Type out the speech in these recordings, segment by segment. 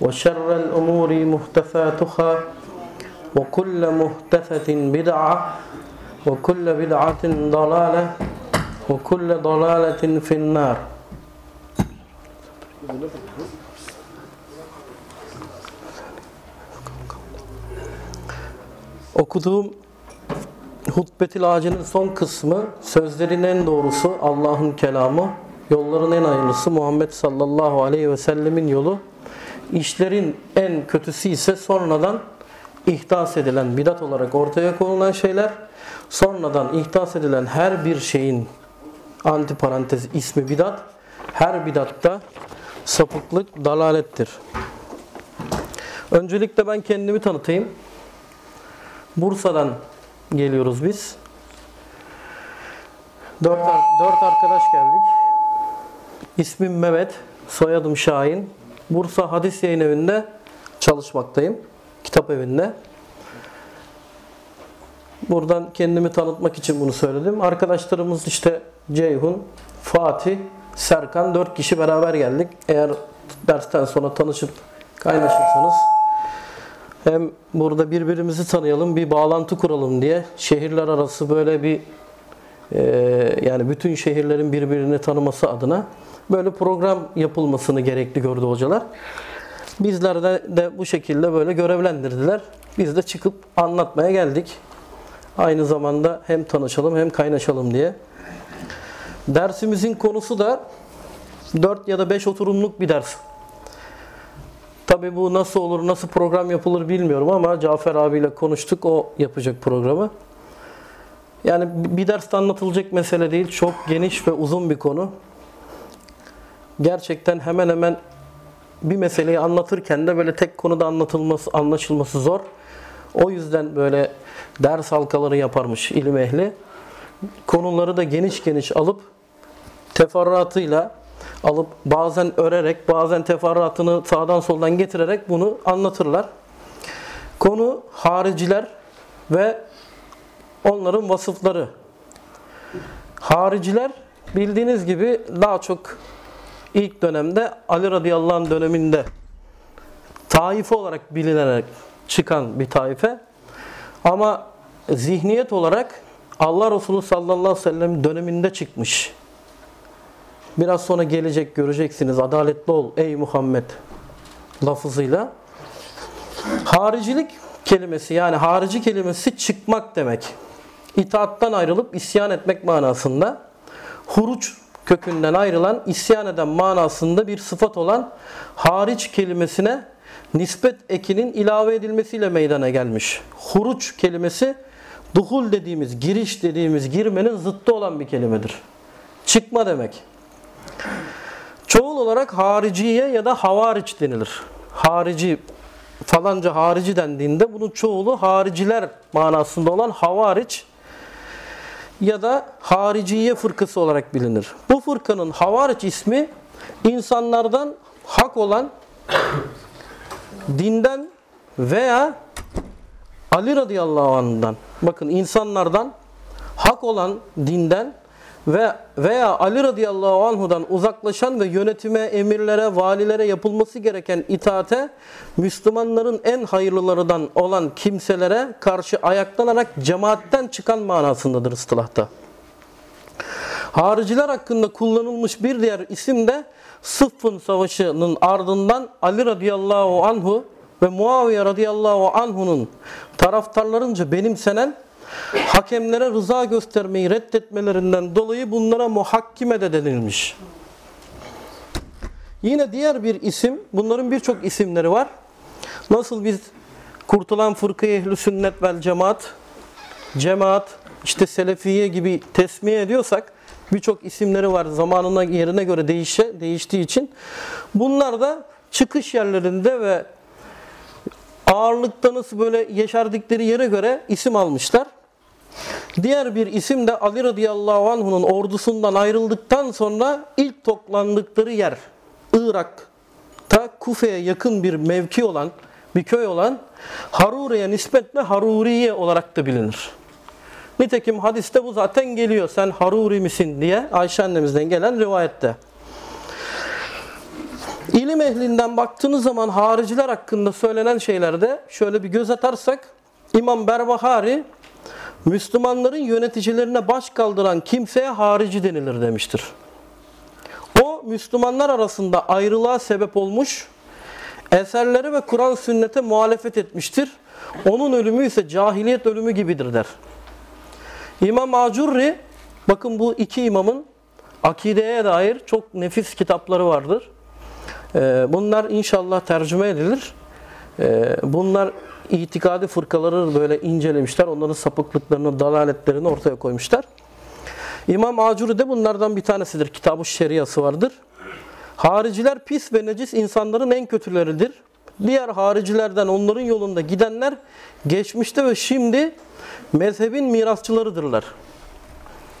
وشر الأمور محدثاتها وكل محدثة بدعة وكل بدعة ضلالة وكل ضلالة في النار Okuduğum Hutbetil Ağacı'nın son kısmı sözlerin en doğrusu Allah'ın kelamı, yolların en hayırlısı Muhammed sallallahu aleyhi ve sellemin yolu, işlerin en kötüsü ise sonradan ihdas edilen bidat olarak ortaya konulan şeyler, sonradan ihdas edilen her bir şeyin antiparantez ismi bidat, her bidatta sapıklık, dalalettir. Öncelikle ben kendimi tanıtayım. Bursa'dan geliyoruz biz. Dört, dört arkadaş geldik. İsmim Mehmet, soyadım Şahin. Bursa Hadis Yayın Evi'nde çalışmaktayım. Kitap evinde. Buradan kendimi tanıtmak için bunu söyledim. Arkadaşlarımız işte Ceyhun, Fatih, Serkan dört kişi beraber geldik. Eğer dersten sonra tanışıp kaynaşırsanız hem burada birbirimizi tanıyalım, bir bağlantı kuralım diye şehirler arası böyle bir e, yani bütün şehirlerin birbirini tanıması adına böyle program yapılmasını gerekli gördü hocalar. Bizler de, de bu şekilde böyle görevlendirdiler. Biz de çıkıp anlatmaya geldik. Aynı zamanda hem tanışalım hem kaynaşalım diye. Dersimizin konusu da 4 ya da 5 oturumluk bir ders. Tabi bu nasıl olur, nasıl program yapılır bilmiyorum ama Cafer abiyle konuştuk. O yapacak programı. Yani bir derste anlatılacak mesele değil. Çok geniş ve uzun bir konu. Gerçekten hemen hemen bir meseleyi anlatırken de böyle tek konuda anlatılması, anlaşılması zor. O yüzden böyle ders halkaları yaparmış ilim ehli. Konuları da geniş geniş alıp teferruatıyla alıp bazen örerek, bazen teferruatını sağdan soldan getirerek bunu anlatırlar. Konu hariciler ve onların vasıfları. Hariciler bildiğiniz gibi daha çok ilk dönemde Ali radıyallahu anh döneminde taife olarak bilinerek çıkan bir taife. Ama zihniyet olarak Allah Resulü sallallahu aleyhi ve sellem döneminde çıkmış. Biraz sonra gelecek göreceksiniz. Adaletli ol ey Muhammed lafızıyla. Haricilik kelimesi yani harici kelimesi çıkmak demek. İtaattan ayrılıp isyan etmek manasında. Huruç kökünden ayrılan isyan eden manasında bir sıfat olan hariç kelimesine nispet ekinin ilave edilmesiyle meydana gelmiş. Huruç kelimesi duhul dediğimiz, giriş dediğimiz girmenin zıttı olan bir kelimedir. Çıkma demek. Çoğul olarak hariciye ya da havariç denilir. Harici falanca harici dendiğinde bunun çoğulu hariciler manasında olan havariç ya da hariciye fırkası olarak bilinir. Bu fırkanın havariç ismi insanlardan hak olan dinden veya Ali radıyallahu anh'dan bakın insanlardan hak olan dinden ve veya Ali radıyallahu anhudan uzaklaşan ve yönetime, emirlere, valilere yapılması gereken itaate Müslümanların en hayırlılarından olan kimselere karşı ayaklanarak cemaatten çıkan manasındadır ıstılahta. Hariciler hakkında kullanılmış bir diğer isim de Sıffın Savaşı'nın ardından Ali radıyallahu anhu ve Muaviye radıyallahu anhu'nun taraftarlarınca benimsenen hakemlere rıza göstermeyi reddetmelerinden dolayı bunlara muhakkime de denilmiş. Yine diğer bir isim, bunların birçok isimleri var. Nasıl biz kurtulan fırkayı ehl sünnet vel cemaat, cemaat, işte selefiye gibi tesmiye ediyorsak birçok isimleri var zamanına yerine göre değişe, değiştiği için. Bunlar da çıkış yerlerinde ve ağırlıkta nasıl böyle yeşerdikleri yere göre isim almışlar. Diğer bir isim de Ali radıyallahu anh'unun ordusundan ayrıldıktan sonra ilk toplandıkları yer Irak'ta Kufe'ye yakın bir mevki olan bir köy olan Harure'ye nispetle Haruriye olarak da bilinir. Nitekim hadiste bu zaten geliyor. Sen Haruri misin diye Ayşe annemizden gelen rivayette. İlim ehlinden baktığınız zaman hariciler hakkında söylenen şeylerde şöyle bir göz atarsak İmam Berbahari Müslümanların yöneticilerine baş kaldıran kimseye harici denilir demiştir. O Müslümanlar arasında ayrılığa sebep olmuş, eserleri ve Kur'an sünnete muhalefet etmiştir. Onun ölümü ise cahiliyet ölümü gibidir der. İmam Acurri, bakın bu iki imamın akideye dair çok nefis kitapları vardır. Ee, bunlar inşallah tercüme edilir. Ee, bunlar itikadi fırkaları böyle incelemişler. Onların sapıklıklarını, dalaletlerini ortaya koymuşlar. İmam Acuri de bunlardan bir tanesidir. Kitab-ı Şeriası vardır. Hariciler pis ve necis insanların en kötüleridir. Diğer haricilerden onların yolunda gidenler geçmişte ve şimdi mezhebin mirasçılarıdırlar.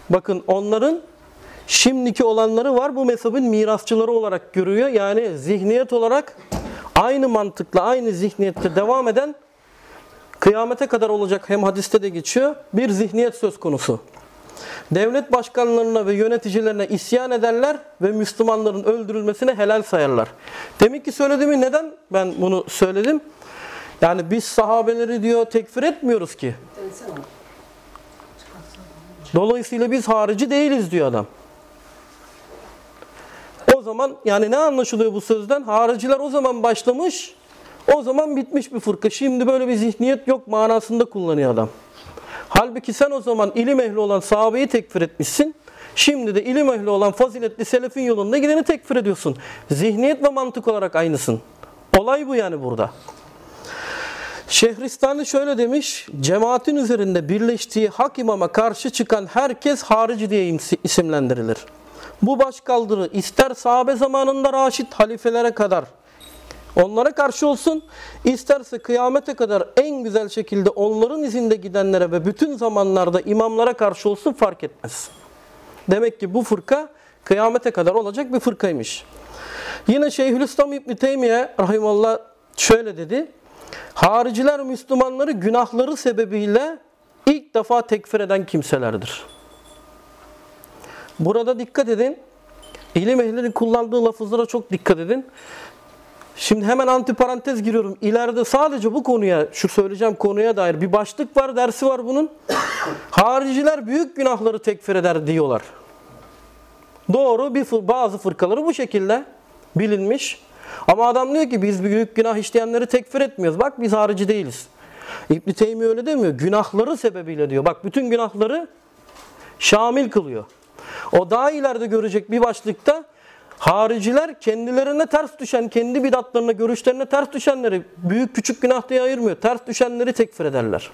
Bakın onların şimdiki olanları var bu mezhebin mirasçıları olarak görüyor. Yani zihniyet olarak aynı mantıkla, aynı zihniyette devam eden kıyamete kadar olacak hem hadiste de geçiyor bir zihniyet söz konusu. Devlet başkanlarına ve yöneticilerine isyan ederler ve Müslümanların öldürülmesine helal sayarlar. Demek ki söylediğimi neden ben bunu söyledim? Yani biz sahabeleri diyor tekfir etmiyoruz ki. Dolayısıyla biz harici değiliz diyor adam. O zaman yani ne anlaşılıyor bu sözden? Hariciler o zaman başlamış, o zaman bitmiş bir fırka. Şimdi böyle bir zihniyet yok manasında kullanıyor adam. Halbuki sen o zaman ilim ehli olan sahabeyi tekfir etmişsin. Şimdi de ilim ehli olan faziletli selefin yolunda gideni tekfir ediyorsun. Zihniyet ve mantık olarak aynısın. Olay bu yani burada. Şehristani şöyle demiş, cemaatin üzerinde birleştiği hak imama karşı çıkan herkes harici diye isimlendirilir. Bu başkaldırı ister sahabe zamanında raşit halifelere kadar onlara karşı olsun, isterse kıyamete kadar en güzel şekilde onların izinde gidenlere ve bütün zamanlarda imamlara karşı olsun fark etmez. Demek ki bu fırka kıyamete kadar olacak bir fırkaymış. Yine Şeyhülislam İbn Teymiye rahimallah şöyle dedi. Hariciler Müslümanları günahları sebebiyle ilk defa tekfir eden kimselerdir. Burada dikkat edin. İlim ehlinin kullandığı lafızlara çok dikkat edin. Şimdi hemen antiparantez giriyorum. İleride sadece bu konuya, şu söyleyeceğim konuya dair bir başlık var, dersi var bunun. Hariciler büyük günahları tekfir eder diyorlar. Doğru bir bazı fırkaları bu şekilde bilinmiş. Ama adam diyor ki biz büyük günah işleyenleri tekfir etmiyoruz. Bak biz harici değiliz. İbn Teymi öyle demiyor. Günahları sebebiyle diyor. Bak bütün günahları şamil kılıyor. O daha ileride görecek bir başlıkta hariciler kendilerine ters düşen, kendi bidatlarına, görüşlerine ters düşenleri büyük küçük günah diye ayırmıyor. Ters düşenleri tekfir ederler.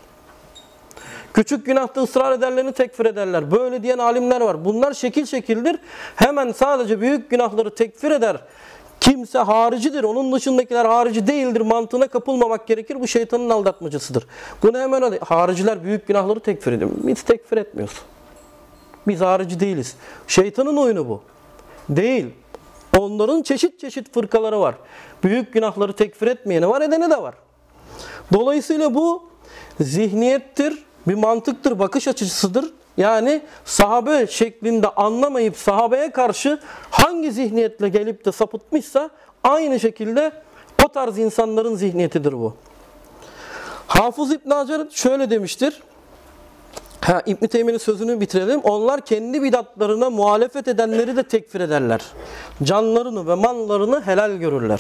Küçük günahta ısrar edenlerini tekfir ederler. Böyle diyen alimler var. Bunlar şekil şekildir. Hemen sadece büyük günahları tekfir eder. Kimse haricidir. Onun dışındakiler harici değildir. Mantığına kapılmamak gerekir. Bu şeytanın aldatmacasıdır. Bunu hemen hadi. Hariciler büyük günahları tekfir ediyor. Biz tekfir etmiyoruz. Biz harici değiliz. Şeytanın oyunu bu. Değil. Onların çeşit çeşit fırkaları var. Büyük günahları tekfir etmeyeni var, edeni de var. Dolayısıyla bu zihniyettir, bir mantıktır, bakış açısıdır. Yani sahabe şeklinde anlamayıp sahabeye karşı hangi zihniyetle gelip de sapıtmışsa aynı şekilde o tarz insanların zihniyetidir bu. Hafız İbn Hacer şöyle demiştir. Ha, İbn Teymiye'nin sözünü bitirelim. Onlar kendi bidatlarına muhalefet edenleri de tekfir ederler. Canlarını ve mallarını helal görürler.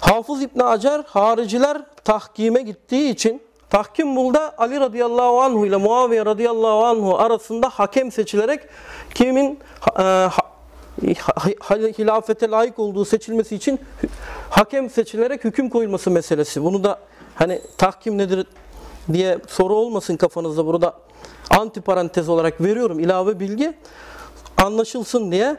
Hafız İbn Hacer hariciler tahkime gittiği için tahkim burada Ali radıyallahu anhu ile Muaviye radıyallahu anhu arasında hakem seçilerek kimin e, hilafete layık olduğu seçilmesi için hakem seçilerek hüküm koyulması meselesi. Bunu da hani tahkim nedir diye soru olmasın kafanızda burada anti parantez olarak veriyorum ilave bilgi anlaşılsın diye.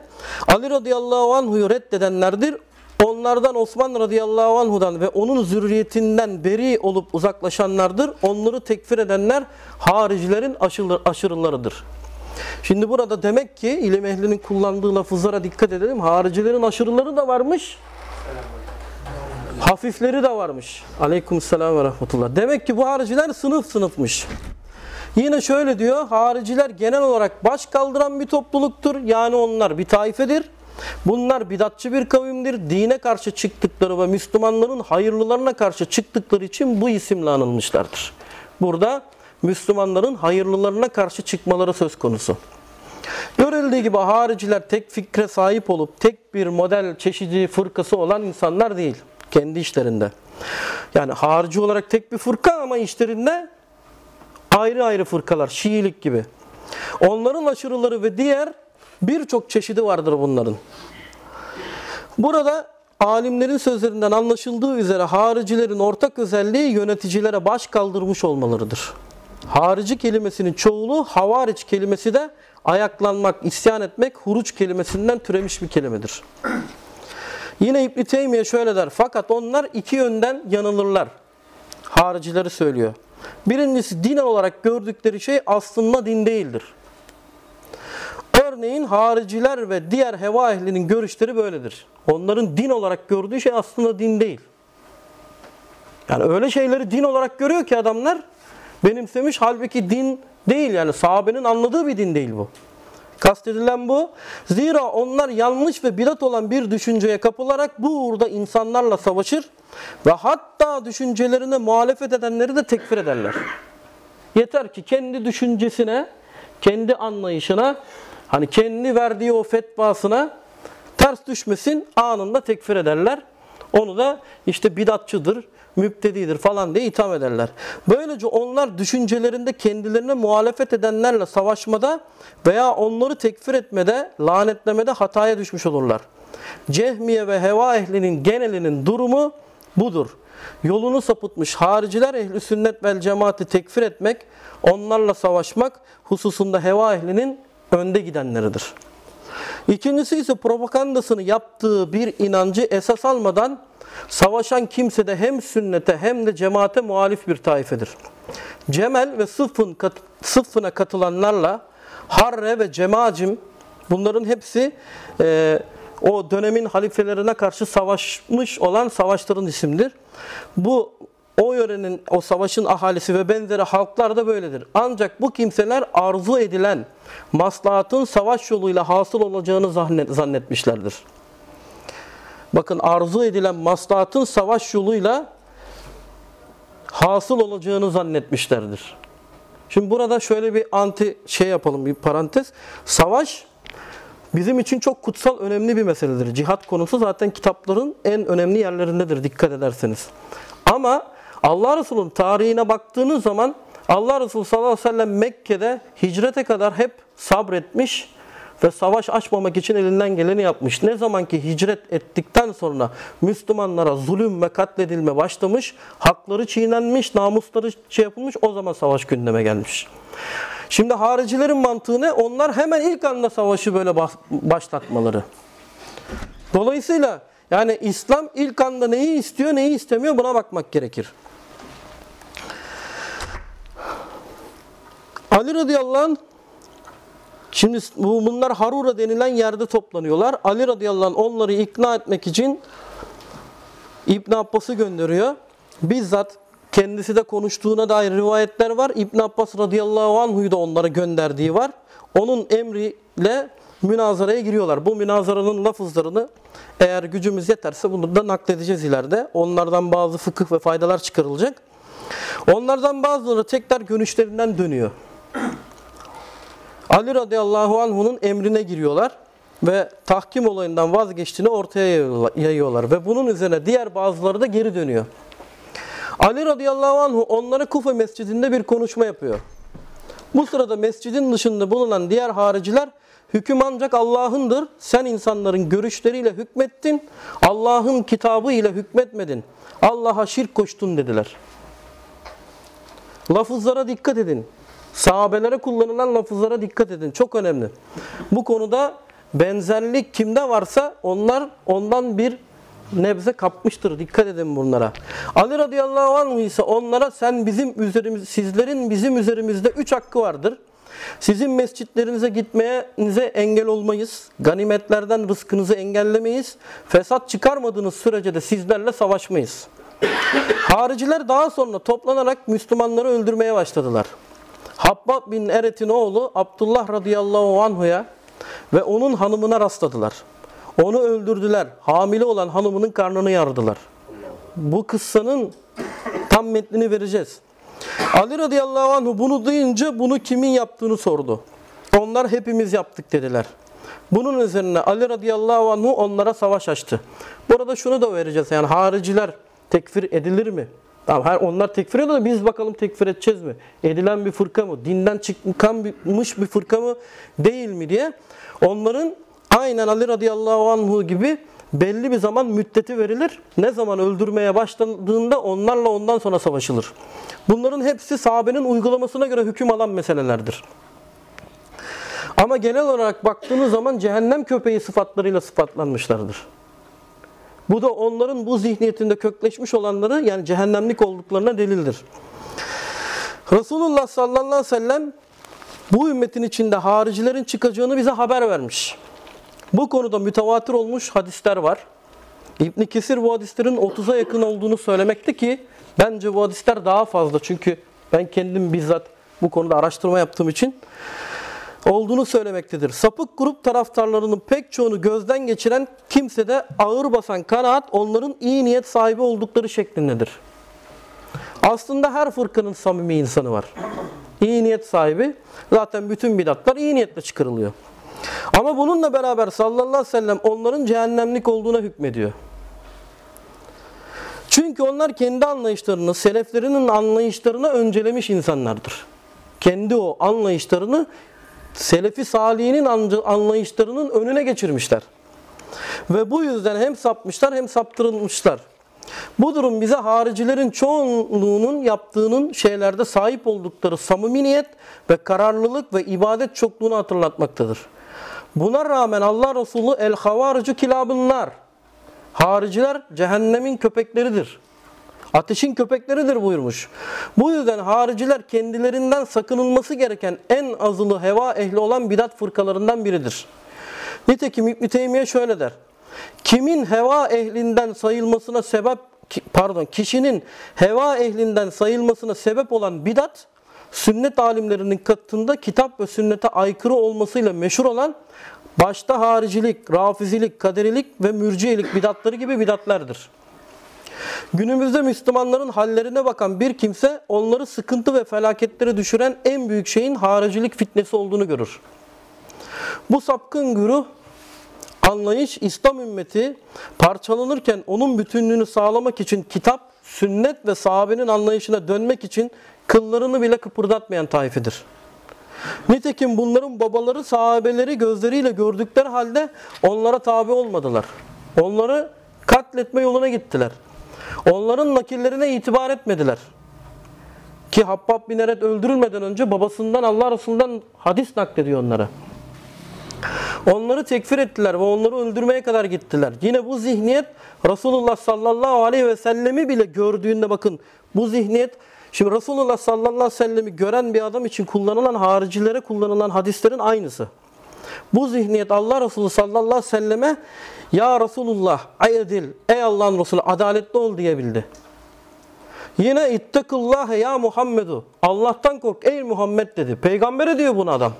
Ali radıyallahu anhu'yu reddedenlerdir. Onlardan Osman radıyallahu anhu'dan ve onun zürriyetinden beri olup uzaklaşanlardır. Onları tekfir edenler haricilerin aşırılarıdır. Şimdi burada demek ki ilim ehlinin kullandığı lafızlara dikkat edelim. Haricilerin aşırıları da varmış. Hafifleri de varmış. Aleyküm selam ve rahmetullah. Demek ki bu hariciler sınıf sınıfmış. Yine şöyle diyor. Hariciler genel olarak baş kaldıran bir topluluktur. Yani onlar bir taifedir. Bunlar bidatçı bir kavimdir. Dine karşı çıktıkları ve Müslümanların hayırlılarına karşı çıktıkları için bu isimle anılmışlardır. Burada Müslümanların hayırlılarına karşı çıkmaları söz konusu. Görüldüğü gibi hariciler tek fikre sahip olup tek bir model çeşidi fırkası olan insanlar değil. Kendi işlerinde. Yani harici olarak tek bir fırka ama işlerinde ayrı ayrı fırkalar. Şiilik gibi. Onların aşırıları ve diğer birçok çeşidi vardır bunların. Burada alimlerin sözlerinden anlaşıldığı üzere haricilerin ortak özelliği yöneticilere baş kaldırmış olmalarıdır. Harici kelimesinin çoğulu havariç kelimesi de ayaklanmak, isyan etmek huruç kelimesinden türemiş bir kelimedir. Yine İbn Teymiye şöyle der. Fakat onlar iki yönden yanılırlar. Haricileri söylüyor. Birincisi din olarak gördükleri şey aslında din değildir. Örneğin hariciler ve diğer heva ehlinin görüşleri böyledir. Onların din olarak gördüğü şey aslında din değil. Yani öyle şeyleri din olarak görüyor ki adamlar benimsemiş halbuki din değil yani sahabenin anladığı bir din değil bu. Kastedilen bu. Zira onlar yanlış ve bidat olan bir düşünceye kapılarak bu uğurda insanlarla savaşır ve hatta düşüncelerine muhalefet edenleri de tekfir ederler. Yeter ki kendi düşüncesine, kendi anlayışına, hani kendi verdiği o fetvasına ters düşmesin anında tekfir ederler. Onu da işte bidatçıdır, müptedidir falan diye itham ederler. Böylece onlar düşüncelerinde kendilerine muhalefet edenlerle savaşmada veya onları tekfir etmede, lanetlemede hataya düşmüş olurlar. Cehmiye ve heva ehlinin genelinin durumu budur. Yolunu sapıtmış hariciler ehli sünnet vel cemaati tekfir etmek, onlarla savaşmak hususunda heva ehlinin önde gidenleridir. İkincisi ise propagandasını yaptığı bir inancı esas almadan Savaşan kimse de hem sünnete hem de cemaate muhalif bir taifedir. Cemel ve sıffın, sıffına katılanlarla Harre ve Cemacim bunların hepsi e, o dönemin halifelerine karşı savaşmış olan savaşların isimdir. Bu o yörenin, o savaşın ahalisi ve benzeri halklar da böyledir. Ancak bu kimseler arzu edilen maslahatın savaş yoluyla hasıl olacağını zannetmişlerdir. Bakın arzu edilen maslahatın savaş yoluyla hasıl olacağını zannetmişlerdir. Şimdi burada şöyle bir anti şey yapalım bir parantez. Savaş bizim için çok kutsal önemli bir meseledir. Cihat konusu zaten kitapların en önemli yerlerindedir dikkat ederseniz. Ama Allah Resulü'nün tarihine baktığınız zaman Allah Resulü sallallahu aleyhi ve sellem Mekke'de hicrete kadar hep sabretmiş ve savaş açmamak için elinden geleni yapmış. Ne zaman ki hicret ettikten sonra Müslümanlara zulüm ve katledilme başlamış, hakları çiğnenmiş, namusları şey yapılmış, o zaman savaş gündeme gelmiş. Şimdi haricilerin mantığı ne? Onlar hemen ilk anda savaşı böyle başlatmaları. Dolayısıyla yani İslam ilk anda neyi istiyor, neyi istemiyor buna bakmak gerekir. Ali radıyallahu anh Şimdi bunlar Harura denilen yerde toplanıyorlar. Ali radıyallahu anh onları ikna etmek için İbn Abbas'ı gönderiyor. Bizzat kendisi de konuştuğuna dair rivayetler var. İbn Abbas radıyallahu anhu'yu da onlara gönderdiği var. Onun emriyle münazaraya giriyorlar. Bu münazaranın lafızlarını eğer gücümüz yeterse bunu da nakledeceğiz ileride. Onlardan bazı fıkıh ve faydalar çıkarılacak. Onlardan bazıları tekrar görüşlerinden dönüyor. Ali radıyallahu anh'unun emrine giriyorlar ve tahkim olayından vazgeçtiğini ortaya yayıyorlar. Ve bunun üzerine diğer bazıları da geri dönüyor. Ali radıyallahu anhu onlara Kufa mescidinde bir konuşma yapıyor. Bu sırada mescidin dışında bulunan diğer hariciler hüküm ancak Allah'ındır. Sen insanların görüşleriyle hükmettin. Allah'ın kitabı ile hükmetmedin. Allah'a şirk koştun dediler. Lafızlara dikkat edin. Sahabelere kullanılan lafızlara dikkat edin. Çok önemli. Bu konuda benzerlik kimde varsa onlar ondan bir nebze kapmıştır. Dikkat edin bunlara. Ali radıyallahu anh ise onlara sen bizim üzerimiz, sizlerin bizim üzerimizde üç hakkı vardır. Sizin mescitlerinize gitmenize engel olmayız. Ganimetlerden rızkınızı engellemeyiz. Fesat çıkarmadığınız sürece de sizlerle savaşmayız. Hariciler daha sonra toplanarak Müslümanları öldürmeye başladılar. Habbab bin Eret'in oğlu Abdullah radıyallahu anhu'ya ve onun hanımına rastladılar. Onu öldürdüler. Hamile olan hanımının karnını yardılar. Bu kıssanın tam metnini vereceğiz. Ali radıyallahu anh bunu duyunca bunu kimin yaptığını sordu. Onlar hepimiz yaptık dediler. Bunun üzerine Ali radıyallahu anh onlara savaş açtı. Burada şunu da vereceğiz. Yani hariciler tekfir edilir mi? Tamam her onlar tekfir ediyor da biz bakalım tekfir edeceğiz mi? Edilen bir fırka mı? Dinden çıkmış bir fırka mı? Değil mi diye. Onların aynen Ali radıyallahu anhu gibi belli bir zaman müddeti verilir. Ne zaman öldürmeye başlandığında onlarla ondan sonra savaşılır. Bunların hepsi sahabenin uygulamasına göre hüküm alan meselelerdir. Ama genel olarak baktığınız zaman cehennem köpeği sıfatlarıyla sıfatlanmışlardır. Bu da onların bu zihniyetinde kökleşmiş olanları yani cehennemlik olduklarına delildir. Resulullah sallallahu aleyhi ve sellem bu ümmetin içinde haricilerin çıkacağını bize haber vermiş. Bu konuda mütevatir olmuş hadisler var. İbn Kesir bu hadislerin 30'a yakın olduğunu söylemekte ki bence bu hadisler daha fazla. Çünkü ben kendim bizzat bu konuda araştırma yaptığım için olduğunu söylemektedir. Sapık grup taraftarlarının pek çoğunu gözden geçiren kimse de ağır basan kanaat onların iyi niyet sahibi oldukları şeklindedir. Aslında her fırkanın samimi insanı var. İyi niyet sahibi. Zaten bütün bidatlar iyi niyetle çıkarılıyor. Ama bununla beraber sallallahu aleyhi ve sellem onların cehennemlik olduğuna hükmediyor. Çünkü onlar kendi anlayışlarını, seleflerinin anlayışlarına öncelemiş insanlardır. Kendi o anlayışlarını Selefi Salih'in anlayışlarının önüne geçirmişler. Ve bu yüzden hem sapmışlar hem saptırılmışlar. Bu durum bize haricilerin çoğunluğunun yaptığının şeylerde sahip oldukları samimiyet ve kararlılık ve ibadet çokluğunu hatırlatmaktadır. Buna rağmen Allah Resulü el havaricu kilabınlar. Hariciler cehennemin köpekleridir. Ateşin köpekleridir buyurmuş. Bu yüzden hariciler kendilerinden sakınılması gereken en azılı heva ehli olan bidat fırkalarından biridir. Nitekim İbn Teymiye şöyle der. Kimin heva ehlinden sayılmasına sebep pardon kişinin heva ehlinden sayılmasına sebep olan bidat sünnet alimlerinin katında kitap ve sünnete aykırı olmasıyla meşhur olan başta haricilik, rafizilik, kaderilik ve mürciyelik bidatları gibi bidatlerdir. Günümüzde Müslümanların hallerine bakan bir kimse onları sıkıntı ve felaketlere düşüren en büyük şeyin haricilik fitnesi olduğunu görür. Bu sapkın güruh anlayış İslam ümmeti parçalanırken onun bütünlüğünü sağlamak için kitap, sünnet ve sahabenin anlayışına dönmek için kıllarını bile kıpırdatmayan taifedir. Nitekim bunların babaları sahabeleri gözleriyle gördükleri halde onlara tabi olmadılar. Onları katletme yoluna gittiler. Onların nakillerine itibar etmediler. Ki Habbab bin Eret öldürülmeden önce babasından Allah Resulü'nden hadis naklediyor onlara. Onları tekfir ettiler ve onları öldürmeye kadar gittiler. Yine bu zihniyet Resulullah sallallahu aleyhi ve sellemi bile gördüğünde bakın bu zihniyet Şimdi Resulullah sallallahu aleyhi ve sellemi gören bir adam için kullanılan haricilere kullanılan hadislerin aynısı. Bu zihniyet Allah Resulü sallallahu aleyhi ve selleme ya Resulullah ayedil ey Allah'ın Resulü adaletli ol diyebildi. Yine ittakullahe ya Muhammedu. Allah'tan kork ey Muhammed dedi. Peygambere diyor bunu adam.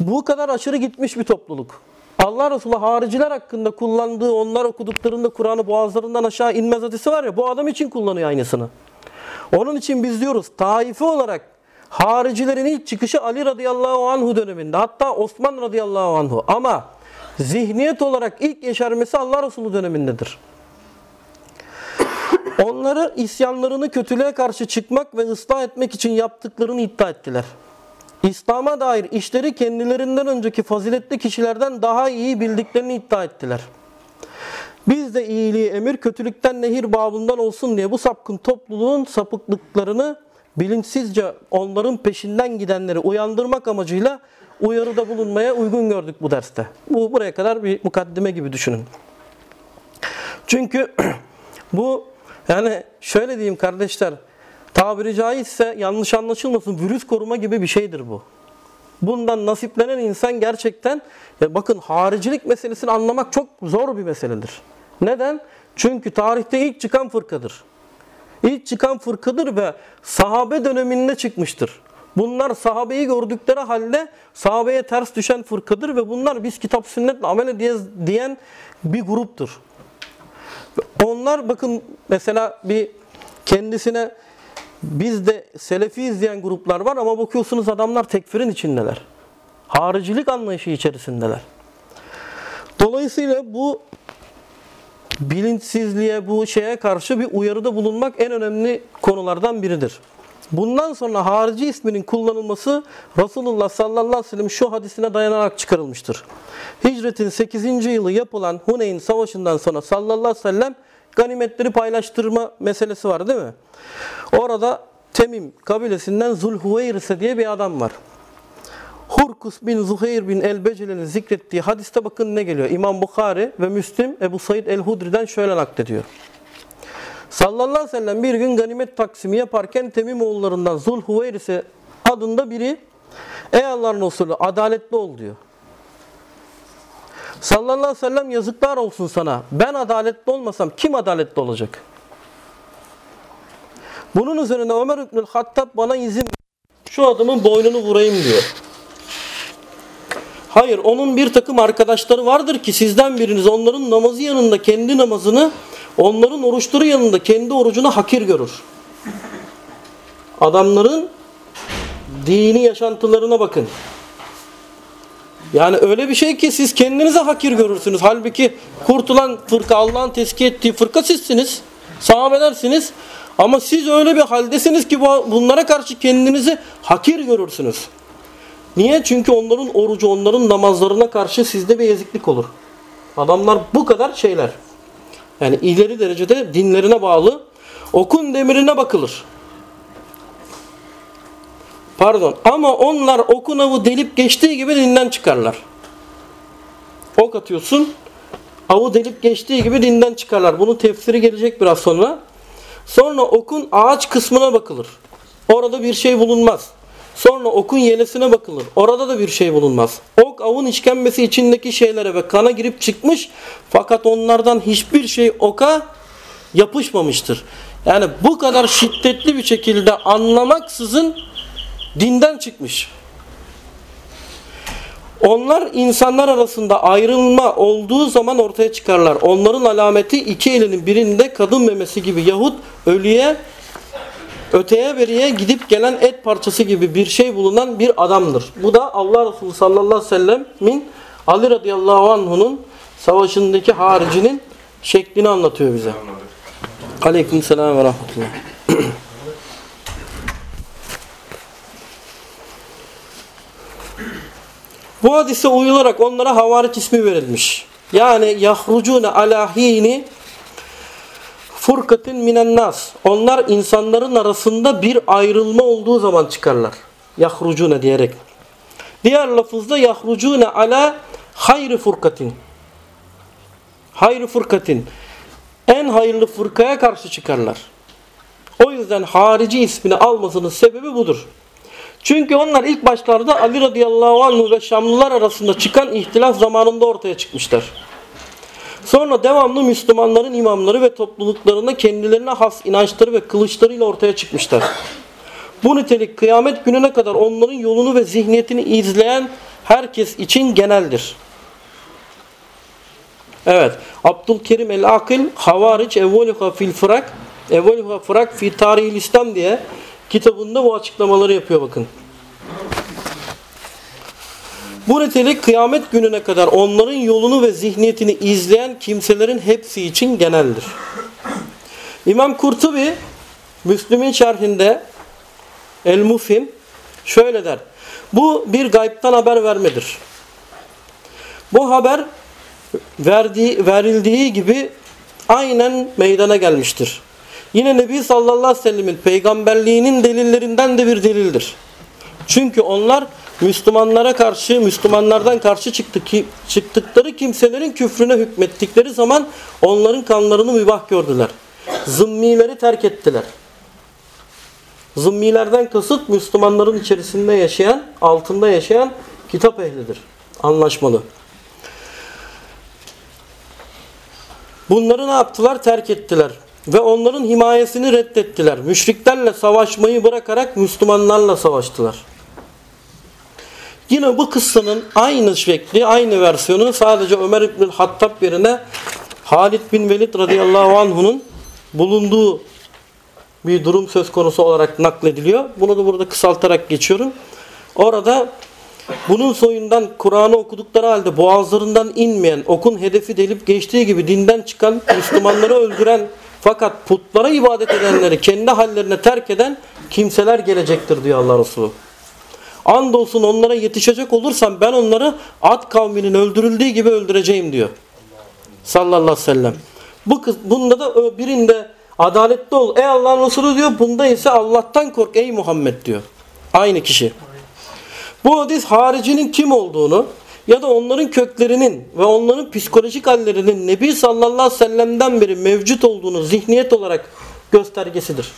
Bu kadar aşırı gitmiş bir topluluk. Allah Resulü hariciler hakkında kullandığı, onlar okuduklarında Kur'an'ı boğazlarından aşağı inmez hadisi var ya, bu adam için kullanıyor aynısını. Onun için biz diyoruz, taife olarak haricilerin ilk çıkışı Ali radıyallahu anhu döneminde, hatta Osman radıyallahu anhu. Ama zihniyet olarak ilk yeşermesi Allah Resulü dönemindedir. Onları isyanlarını kötülüğe karşı çıkmak ve ıslah etmek için yaptıklarını iddia ettiler. İslam'a dair işleri kendilerinden önceki faziletli kişilerden daha iyi bildiklerini iddia ettiler. Biz de iyiliği emir, kötülükten nehir babından olsun diye bu sapkın topluluğun sapıklıklarını bilinçsizce onların peşinden gidenleri uyandırmak amacıyla uyarıda bulunmaya uygun gördük bu derste. Bu buraya kadar bir mukaddime gibi düşünün. Çünkü bu yani şöyle diyeyim kardeşler, tabiri caizse yanlış anlaşılmasın virüs koruma gibi bir şeydir bu. Bundan nasiplenen insan gerçekten ya bakın haricilik meselesini anlamak çok zor bir meseledir. Neden? Çünkü tarihte ilk çıkan fırkadır. İlk çıkan fırkadır ve sahabe döneminde çıkmıştır. Bunlar sahabeyi gördükleri halde sahabeye ters düşen fırkadır ve bunlar biz kitap sünnetle amel edeceğiz diyen bir gruptur. Onlar bakın mesela bir kendisine biz de Selefi izleyen gruplar var ama bakıyorsunuz adamlar tekfirin içindeler. Haricilik anlayışı içerisindeler. Dolayısıyla bu bilinçsizliğe, bu şeye karşı bir uyarıda bulunmak en önemli konulardan biridir. Bundan sonra harici isminin kullanılması Resulullah sallallahu aleyhi ve sellem şu hadisine dayanarak çıkarılmıştır. Hicretin 8. yılı yapılan Huneyn Savaşı'ndan sonra sallallahu aleyhi ve sellem ganimetleri paylaştırma meselesi var değil mi? Orada Temim kabilesinden Zulhuveyrise diye bir adam var. Hurkus bin Zuheyr bin el-Becele'nin zikrettiği hadiste bakın ne geliyor. İmam Bukhari ve Müslim Ebu Said el-Hudri'den şöyle naklediyor. Sallallahu aleyhi ve sellem bir gün ganimet taksimi yaparken Temim oğullarından Zulhuveyrise adında biri Ey Allah'ın Resulü adaletli ol diyor. Sallallahu aleyhi ve sellem yazıklar olsun sana. Ben adaletli olmasam kim adaletli olacak? Bunun üzerine Ömer İbnül Hattab bana izin şu adamın boynunu vurayım diyor. Hayır onun bir takım arkadaşları vardır ki sizden biriniz onların namazı yanında kendi namazını onların oruçları yanında kendi orucunu hakir görür. Adamların dini yaşantılarına bakın. Yani öyle bir şey ki siz kendinize hakir görürsünüz. Halbuki kurtulan fırka Allah'ın tezki ettiği fırka sizsiniz. Sahabelersiniz. Ama siz öyle bir haldesiniz ki bunlara karşı kendinizi hakir görürsünüz. Niye? Çünkü onların orucu, onların namazlarına karşı sizde bir eziklik olur. Adamlar bu kadar şeyler. Yani ileri derecede dinlerine bağlı. Okun demirine bakılır. Pardon. Ama onlar okun avı delip geçtiği gibi dinden çıkarlar. Ok atıyorsun. Avı delip geçtiği gibi dinden çıkarlar. Bunun tefsiri gelecek biraz sonra. Sonra okun ağaç kısmına bakılır. Orada bir şey bulunmaz. Sonra okun yelesine bakılır. Orada da bir şey bulunmaz. Ok avın işkembesi içindeki şeylere ve kana girip çıkmış fakat onlardan hiçbir şey oka yapışmamıştır. Yani bu kadar şiddetli bir şekilde anlamaksızın dinden çıkmış. Onlar insanlar arasında ayrılma olduğu zaman ortaya çıkarlar. Onların alameti iki elinin birinde kadın memesi gibi yahut ölüye öteye beriye gidip gelen et parçası gibi bir şey bulunan bir adamdır. Bu da Allah Resulü sallallahu aleyhi ve sellemin Ali radıyallahu anh'unun savaşındaki haricinin şeklini anlatıyor bize. Aleyküm selam ve rahmetullah. Bu hadise uyularak onlara havarit ismi verilmiş. Yani yahrucune alahini furkatin minen nas. Onlar insanların arasında bir ayrılma olduğu zaman çıkarlar. Yahrucune diyerek. Diğer lafızda yahrucune ala hayri furkatin. Hayri furkatin. En hayırlı fırkaya karşı çıkarlar. O yüzden harici ismini almasının sebebi budur. Çünkü onlar ilk başlarda Ali radıyallahu anh ve Şamlılar arasında çıkan ihtilaf zamanında ortaya çıkmışlar. Sonra devamlı Müslümanların imamları ve topluluklarında kendilerine has inançları ve kılıçlarıyla ortaya çıkmışlar. Bu nitelik kıyamet gününe kadar onların yolunu ve zihniyetini izleyen herkes için geneldir. Evet. Abdülkerim el-Akil Havariç evveluha fil fırak evveluha fırak fi tarihil İslam diye kitabında bu açıklamaları yapıyor bakın. Bu nitelik kıyamet gününe kadar onların yolunu ve zihniyetini izleyen kimselerin hepsi için geneldir. İmam Kurtubi Müslüm'ün şerhinde El-Mufhim şöyle der. Bu bir gaybtan haber vermedir. Bu haber verdiği, verildiği gibi aynen meydana gelmiştir. Yine Nebi sallallahu aleyhi ve sellemin peygamberliğinin delillerinden de bir delildir. Çünkü onlar Müslümanlara karşı, Müslümanlardan karşı çıktı ki, çıktıkları kimselerin küfrüne hükmettikleri zaman onların kanlarını mübah gördüler. Zımmileri terk ettiler. Zımmilerden kasıt Müslümanların içerisinde yaşayan, altında yaşayan kitap ehlidir. Anlaşmalı. Bunları ne yaptılar? Terk ettiler. Ve onların himayesini reddettiler. Müşriklerle savaşmayı bırakarak Müslümanlarla savaştılar. Yine bu kıssanın aynı şekli, aynı versiyonu sadece Ömer İbnül Hattab yerine Halid bin Velid radıyallahu anh'unun bulunduğu bir durum söz konusu olarak naklediliyor. Bunu da burada kısaltarak geçiyorum. Orada bunun soyundan Kur'an'ı okudukları halde boğazlarından inmeyen, okun hedefi delip geçtiği gibi dinden çıkan, Müslümanları öldüren fakat putlara ibadet edenleri kendi hallerine terk eden kimseler gelecektir diyor Allah Resulü. Andolsun onlara yetişecek olursam ben onları Ad kavminin öldürüldüğü gibi öldüreceğim diyor. Sallallahu aleyhi ve sellem. Bu bunda da birinde adaletli ol. Ey Allah'ın Resulü diyor. Bunda ise Allah'tan kork ey Muhammed diyor. Aynı kişi. Bu hadis haricinin kim olduğunu ya da onların köklerinin ve onların psikolojik hallerinin Nebi sallallahu aleyhi ve sellem'den beri mevcut olduğunu zihniyet olarak göstergesidir.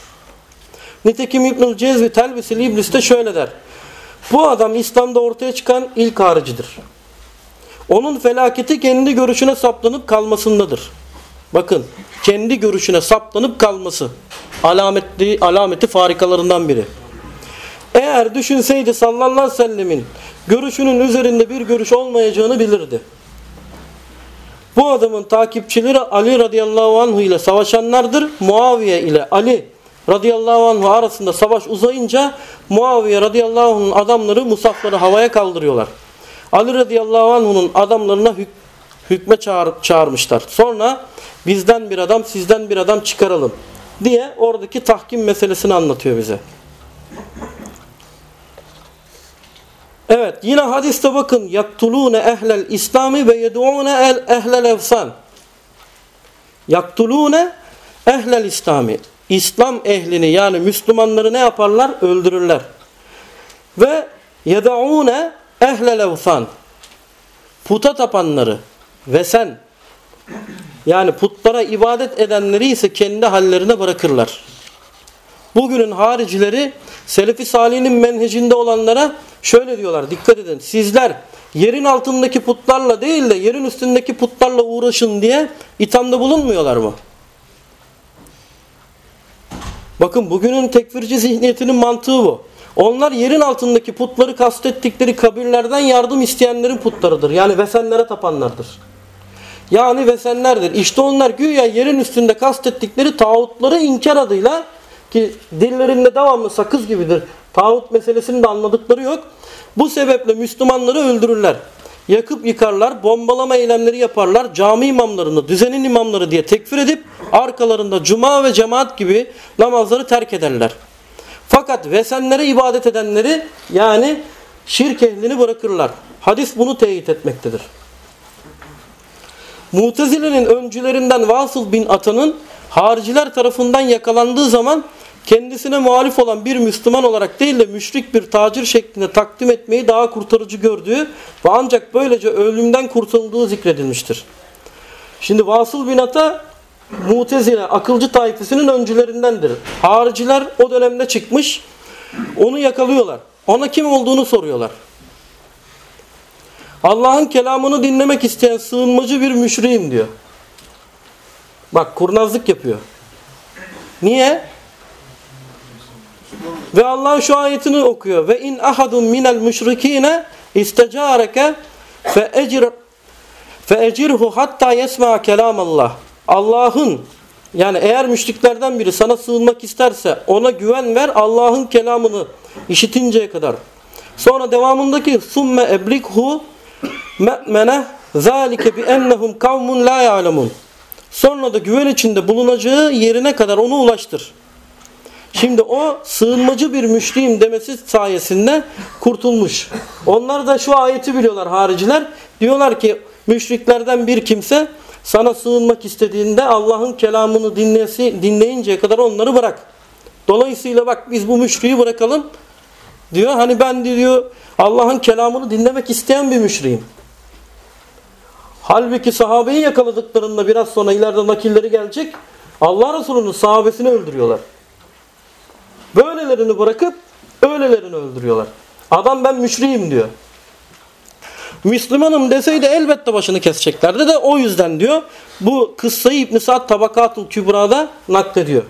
Nitekim İbnül Cezvi Telbisil İblis'te şöyle der. Bu adam İslam'da ortaya çıkan ilk haricidir. Onun felaketi kendi görüşüne saplanıp kalmasındadır. Bakın kendi görüşüne saplanıp kalması alametli, alameti farikalarından biri. Eğer düşünseydi sallallahu aleyhi ve sellemin görüşünün üzerinde bir görüş olmayacağını bilirdi. Bu adamın takipçileri Ali radıyallahu anh ile savaşanlardır. Muaviye ile Ali radıyallahu anh arasında savaş uzayınca Muaviye radıyallahu anh'ın adamları musafları havaya kaldırıyorlar. Ali radıyallahu anh'ın adamlarına hük hükme çağır çağırmışlar. Sonra bizden bir adam sizden bir adam çıkaralım diye oradaki tahkim meselesini anlatıyor bize. Evet yine hadiste bakın yaktulune ehlel İslami ve yed'une el ehlel efsan. Yaktulune ehlel İslami. İslam ehlini yani Müslümanları ne yaparlar? Öldürürler. Ve yed'une ehlel efsan. Puta tapanları ve sen yani putlara ibadet edenleri ise kendi hallerine bırakırlar. Bugünün haricileri Selefi Salih'in menhecinde olanlara şöyle diyorlar. Dikkat edin. Sizler yerin altındaki putlarla değil de yerin üstündeki putlarla uğraşın diye ithamda bulunmuyorlar mı? Bakın bugünün tekfirci zihniyetinin mantığı bu. Onlar yerin altındaki putları kastettikleri kabirlerden yardım isteyenlerin putlarıdır. Yani vesenlere tapanlardır. Yani vesenlerdir. İşte onlar güya yerin üstünde kastettikleri tağutları inkar adıyla ki dillerinde devamlı sakız gibidir. Tağut meselesini de anladıkları yok. Bu sebeple Müslümanları öldürürler. Yakıp yıkarlar, bombalama eylemleri yaparlar. Cami imamlarını, düzenin imamları diye tekfir edip arkalarında cuma ve cemaat gibi namazları terk ederler. Fakat vesenlere ibadet edenleri yani şirk ehlini bırakırlar. Hadis bunu teyit etmektedir. Mutezile'nin öncülerinden Vasıl bin Atan'ın hariciler tarafından yakalandığı zaman kendisine muhalif olan bir Müslüman olarak değil de müşrik bir tacir şeklinde takdim etmeyi daha kurtarıcı gördüğü ve ancak böylece ölümden kurtulduğu zikredilmiştir. Şimdi Vasıl bin Ata Mutezile, akılcı taifesinin öncülerindendir. Hariciler o dönemde çıkmış, onu yakalıyorlar. Ona kim olduğunu soruyorlar. Allah'ın kelamını dinlemek isteyen sığınmacı bir müşriğim diyor. Bak kurnazlık yapıyor. Niye? Ve Allah şu ayetini okuyor. Ve in ahadun minel müşrikine istecareke fe ecir fe ecirhu hatta yesma kelam Allah. Allah'ın yani eğer müşriklerden biri sana sığınmak isterse ona güven ver Allah'ın kelamını işitinceye kadar. Sonra devamındaki summe eblikhu me'mene zalike bi ennehum kavmun la ya'lemun. Sonra da güven içinde bulunacağı yerine kadar onu ulaştır. Şimdi o sığınmacı bir müşriyim demesi sayesinde kurtulmuş. Onlar da şu ayeti biliyorlar hariciler. Diyorlar ki müşriklerden bir kimse sana sığınmak istediğinde Allah'ın kelamını dinleyesi, dinleyinceye kadar onları bırak. Dolayısıyla bak biz bu müşriyi bırakalım diyor. Hani ben diyor Allah'ın kelamını dinlemek isteyen bir müşriyim. Halbuki sahabeyi yakaladıklarında biraz sonra ileride nakilleri gelecek. Allah Resulü'nün sahabesini öldürüyorlar. Böylelerini bırakıp öylelerini öldürüyorlar. Adam ben müşriyim diyor. Müslümanım deseydi elbette başını keseceklerdi de o yüzden diyor. Bu kıssayı İbn-i Sa'd Tabakatul Kübra'da naklediyor.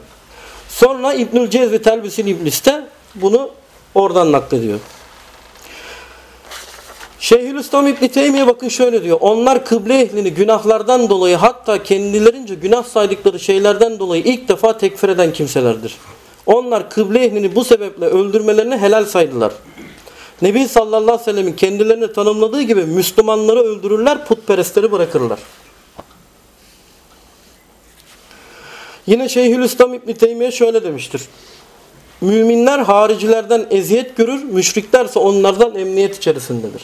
Sonra İbnül Cezvi Telbisil İblis'te bunu oradan naklediyor. Şeyhülislam İbn Teymiye bakın şöyle diyor. Onlar kıble ehlini günahlardan dolayı hatta kendilerince günah saydıkları şeylerden dolayı ilk defa tekfir eden kimselerdir. Onlar kıble ehlini bu sebeple öldürmelerini helal saydılar. Nebi sallallahu aleyhi ve sellemin kendilerini tanımladığı gibi Müslümanları öldürürler, putperestleri bırakırlar. Yine Şeyhülislam İbn Teymiye şöyle demiştir. Müminler haricilerden eziyet görür, müşriklerse onlardan emniyet içerisindedir.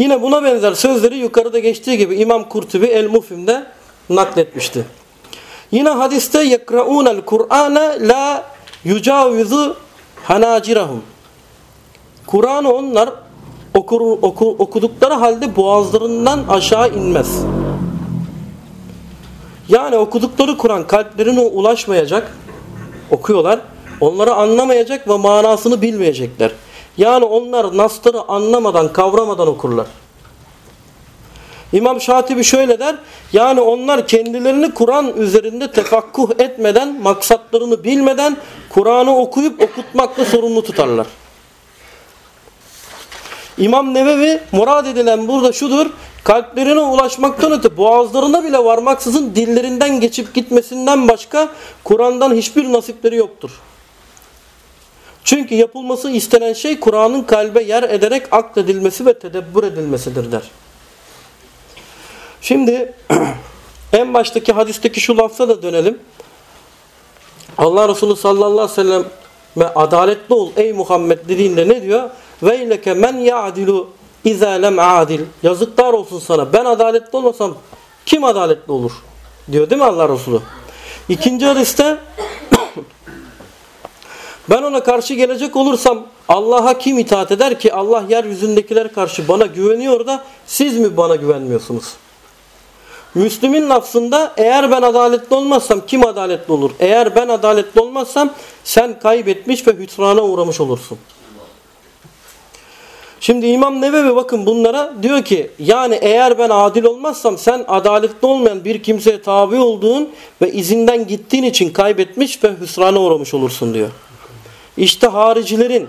Yine buna benzer sözleri yukarıda geçtiği gibi İmam Kurtubi El-Mufim'de nakletmişti. Yine hadiste yekraunel Kur'ane la yucavizu hanacirahum. Kur'an'ı onlar okur, oku, okudukları halde boğazlarından aşağı inmez. Yani okudukları Kur'an kalplerine ulaşmayacak, okuyorlar. Onları anlamayacak ve manasını bilmeyecekler. Yani onlar nasları anlamadan, kavramadan okurlar. İmam Şatibi şöyle der. Yani onlar kendilerini Kur'an üzerinde tefakkuh etmeden, maksatlarını bilmeden Kur'an'ı okuyup okutmakla sorumlu tutarlar. İmam Nevevi murad edilen burada şudur. Kalplerine ulaşmaktan öte boğazlarına bile varmaksızın dillerinden geçip gitmesinden başka Kur'an'dan hiçbir nasipleri yoktur. Çünkü yapılması istenen şey Kur'an'ın kalbe yer ederek akledilmesi ve tedebbür edilmesidir der. Şimdi en baştaki hadisteki şu lafza da dönelim. Allah Resulü sallallahu aleyhi ve sellem ve adaletli ol ey Muhammed dediğinde ne diyor? Veyleke men ya'dilu izâ lem adil. Yazıklar olsun sana. Ben adaletli olmasam kim adaletli olur? Diyor değil mi Allah Resulü? İkinci hadiste ben ona karşı gelecek olursam Allah'a kim itaat eder ki Allah yeryüzündekiler karşı bana güveniyor da siz mi bana güvenmiyorsunuz? Müslüm'ün lafzında eğer ben adaletli olmazsam kim adaletli olur? Eğer ben adaletli olmazsam sen kaybetmiş ve hüsrana uğramış olursun. Şimdi İmam Nevevi bakın bunlara diyor ki yani eğer ben adil olmazsam sen adaletli olmayan bir kimseye tabi olduğun ve izinden gittiğin için kaybetmiş ve hüsrana uğramış olursun diyor. İşte haricilerin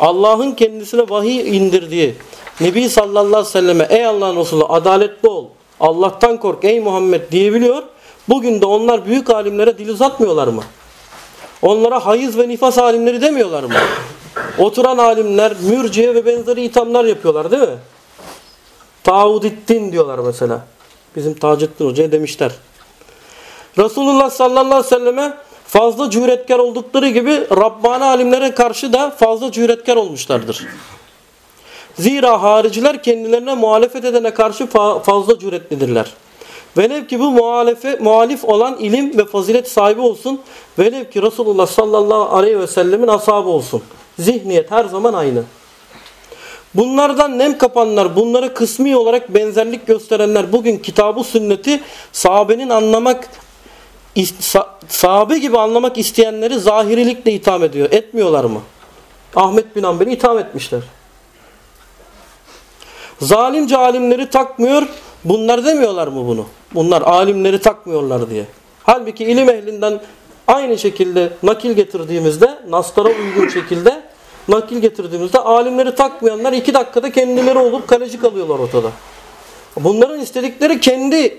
Allah'ın kendisine vahiy indirdiği Nebi sallallahu aleyhi ve selleme ey Allah'ın Resulü adaletli ol. Allah'tan kork ey Muhammed diyebiliyor. Bugün de onlar büyük alimlere dil uzatmıyorlar mı? Onlara hayız ve nifas alimleri demiyorlar mı? Oturan alimler mürciye ve benzeri ithamlar yapıyorlar değil mi? Tağudittin diyorlar mesela. Bizim Taceddin Hoca'ya demişler. Resulullah sallallahu aleyhi ve selleme fazla cüretkar oldukları gibi Rabbani alimlere karşı da fazla cüretkar olmuşlardır. Zira hariciler kendilerine muhalefet edene karşı fazla cüretlidirler. Velev ki bu muhalefe, muhalif olan ilim ve fazilet sahibi olsun. Velev ki Resulullah sallallahu aleyhi ve sellemin ashabı olsun. Zihniyet her zaman aynı. Bunlardan nem kapanlar, bunlara kısmi olarak benzerlik gösterenler bugün kitabı sünneti sahabenin anlamak sahabe gibi anlamak isteyenleri zahirilikle itham ediyor. Etmiyorlar mı? Ahmet bin Hanbel'i itham etmişler. Zalimce alimleri takmıyor Bunlar demiyorlar mı bunu? Bunlar alimleri takmıyorlar diye. Halbuki ilim ehlinden aynı şekilde nakil getirdiğimizde, naslara uygun şekilde nakil getirdiğimizde alimleri takmayanlar iki dakikada kendileri olup kaleci kalıyorlar ortada. Bunların istedikleri kendi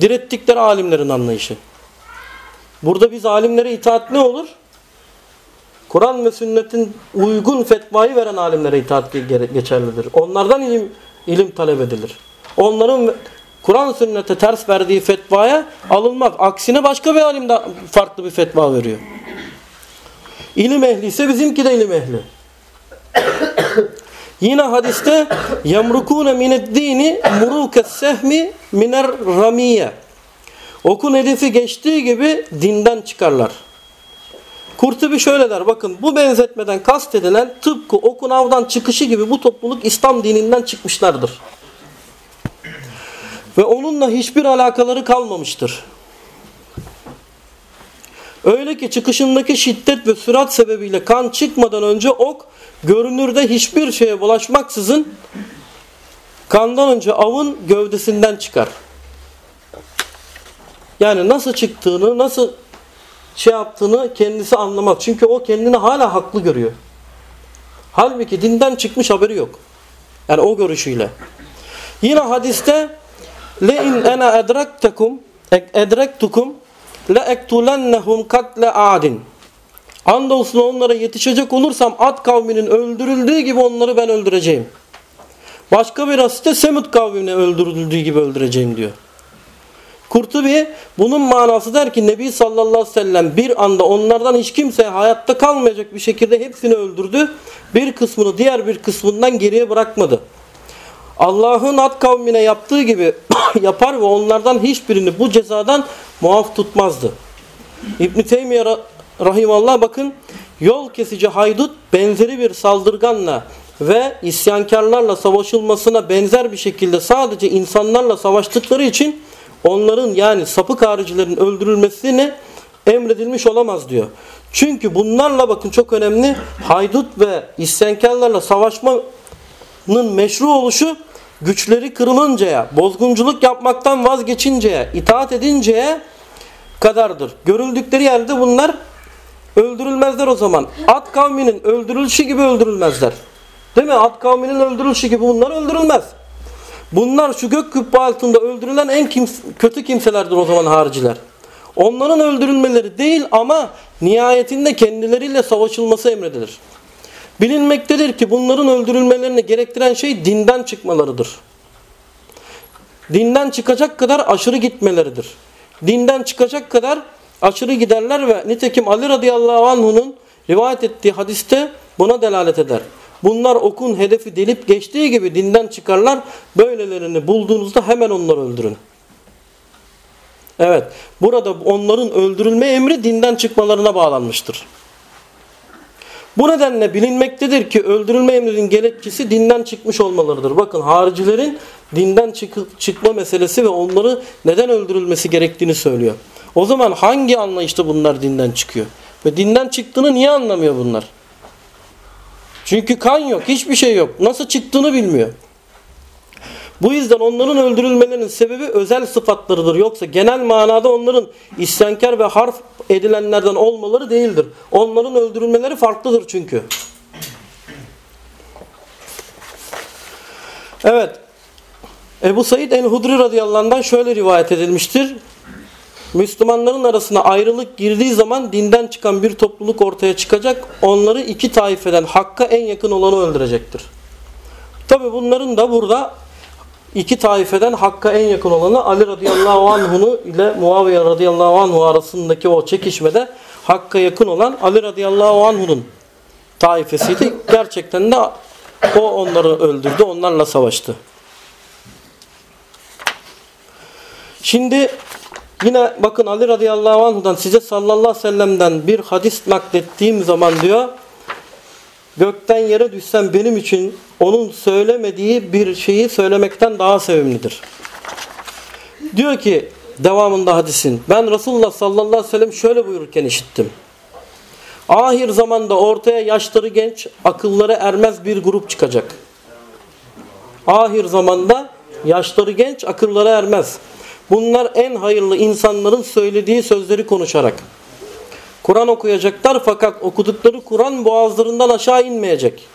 direttikleri alimlerin anlayışı. Burada biz alimlere itaat ne olur? Kur'an ve sünnetin uygun fetvayı veren alimlere itaat geçerlidir. Onlardan ilim ilim talep edilir. Onların Kur'an sünnete ters verdiği fetvaya alınmaz. Aksine başka bir alim de farklı bir fetva veriyor. İlim ehli ise bizimki de ilim ehli. Yine hadiste yamrukune mined dini murukes sehmi miner ramiye. Okun hedefi geçtiği gibi dinden çıkarlar. Kurtubi şöyle der bakın bu benzetmeden kastedilen tıpkı okun avdan çıkışı gibi bu topluluk İslam dininden çıkmışlardır. Ve onunla hiçbir alakaları kalmamıştır. Öyle ki çıkışındaki şiddet ve sürat sebebiyle kan çıkmadan önce ok görünürde hiçbir şeye bulaşmaksızın kandan önce avın gövdesinden çıkar. Yani nasıl çıktığını, nasıl şey yaptığını kendisi anlamaz. Çünkü o kendini hala haklı görüyor. Halbuki dinden çıkmış haberi yok. Yani o görüşüyle. Yine hadiste le in ana edrektekum edrektukum le ektulennehum katle adin. Andolsun onlara yetişecek olursam at kavminin öldürüldüğü gibi onları ben öldüreceğim. Başka bir hadiste Semut kavmini öldürüldüğü gibi öldüreceğim diyor. Kurtubi bunun manası der ki Nebi sallallahu aleyhi ve sellem bir anda onlardan hiç kimse hayatta kalmayacak bir şekilde hepsini öldürdü. Bir kısmını diğer bir kısmından geriye bırakmadı. Allah'ın at kavmine yaptığı gibi yapar ve onlardan hiçbirini bu cezadan muaf tutmazdı. İbn-i Teymiye Rahimallah bakın yol kesici haydut benzeri bir saldırganla ve isyankarlarla savaşılmasına benzer bir şekilde sadece insanlarla savaştıkları için onların yani sapık haricilerin öldürülmesini emredilmiş olamaz diyor. Çünkü bunlarla bakın çok önemli haydut ve isyankarlarla savaşmanın meşru oluşu güçleri kırılıncaya, bozgunculuk yapmaktan vazgeçinceye, itaat edinceye kadardır. Görüldükleri yerde bunlar öldürülmezler o zaman. At kavminin öldürülüşü gibi öldürülmezler. Değil mi? At kavminin öldürülüşü gibi bunlar öldürülmez. Bunlar şu gök küppe altında öldürülen en kims kötü kimselerdir o zaman hariciler. Onların öldürülmeleri değil ama nihayetinde kendileriyle savaşılması emredilir. Bilinmektedir ki bunların öldürülmelerini gerektiren şey dinden çıkmalarıdır. Dinden çıkacak kadar aşırı gitmeleridir. Dinden çıkacak kadar aşırı giderler ve nitekim Ali radıyallahu anh'unun rivayet ettiği hadiste buna delalet eder. Bunlar okun hedefi delip geçtiği gibi dinden çıkarlar. Böylelerini bulduğunuzda hemen onları öldürün. Evet. Burada onların öldürülme emri dinden çıkmalarına bağlanmıştır. Bu nedenle bilinmektedir ki öldürülme emrinin gerekçesi dinden çıkmış olmalarıdır. Bakın haricilerin dinden çık çıkma meselesi ve onları neden öldürülmesi gerektiğini söylüyor. O zaman hangi anlayışta bunlar dinden çıkıyor? Ve dinden çıktığını niye anlamıyor bunlar? Çünkü kan yok, hiçbir şey yok. Nasıl çıktığını bilmiyor. Bu yüzden onların öldürülmelerinin sebebi özel sıfatlarıdır. Yoksa genel manada onların isyankar ve harf edilenlerden olmaları değildir. Onların öldürülmeleri farklıdır çünkü. Evet. Ebu Said el-Hudri radıyallahu şöyle rivayet edilmiştir. Müslümanların arasına ayrılık girdiği zaman dinden çıkan bir topluluk ortaya çıkacak. Onları iki taifeden hakka en yakın olanı öldürecektir. Tabi bunların da burada iki taifeden hakka en yakın olanı Ali radıyallahu anh'unu ile Muaviye radıyallahu anhu arasındaki o çekişmede hakka yakın olan Ali radıyallahu anh'unun taifesiydi. Gerçekten de o onları öldürdü, onlarla savaştı. Şimdi Yine bakın Ali radıyallahu anh'dan size sallallahu aleyhi ve sellem'den bir hadis naklettiğim zaman diyor gökten yere düşsem benim için onun söylemediği bir şeyi söylemekten daha sevimlidir. Diyor ki devamında hadisin ben Resulullah sallallahu aleyhi ve sellem şöyle buyururken işittim. Ahir zamanda ortaya yaşları genç, akılları ermez bir grup çıkacak. Ahir zamanda Yaşları genç, akılları ermez. Bunlar en hayırlı insanların söylediği sözleri konuşarak. Kur'an okuyacaklar fakat okudukları Kur'an boğazlarından aşağı inmeyecek.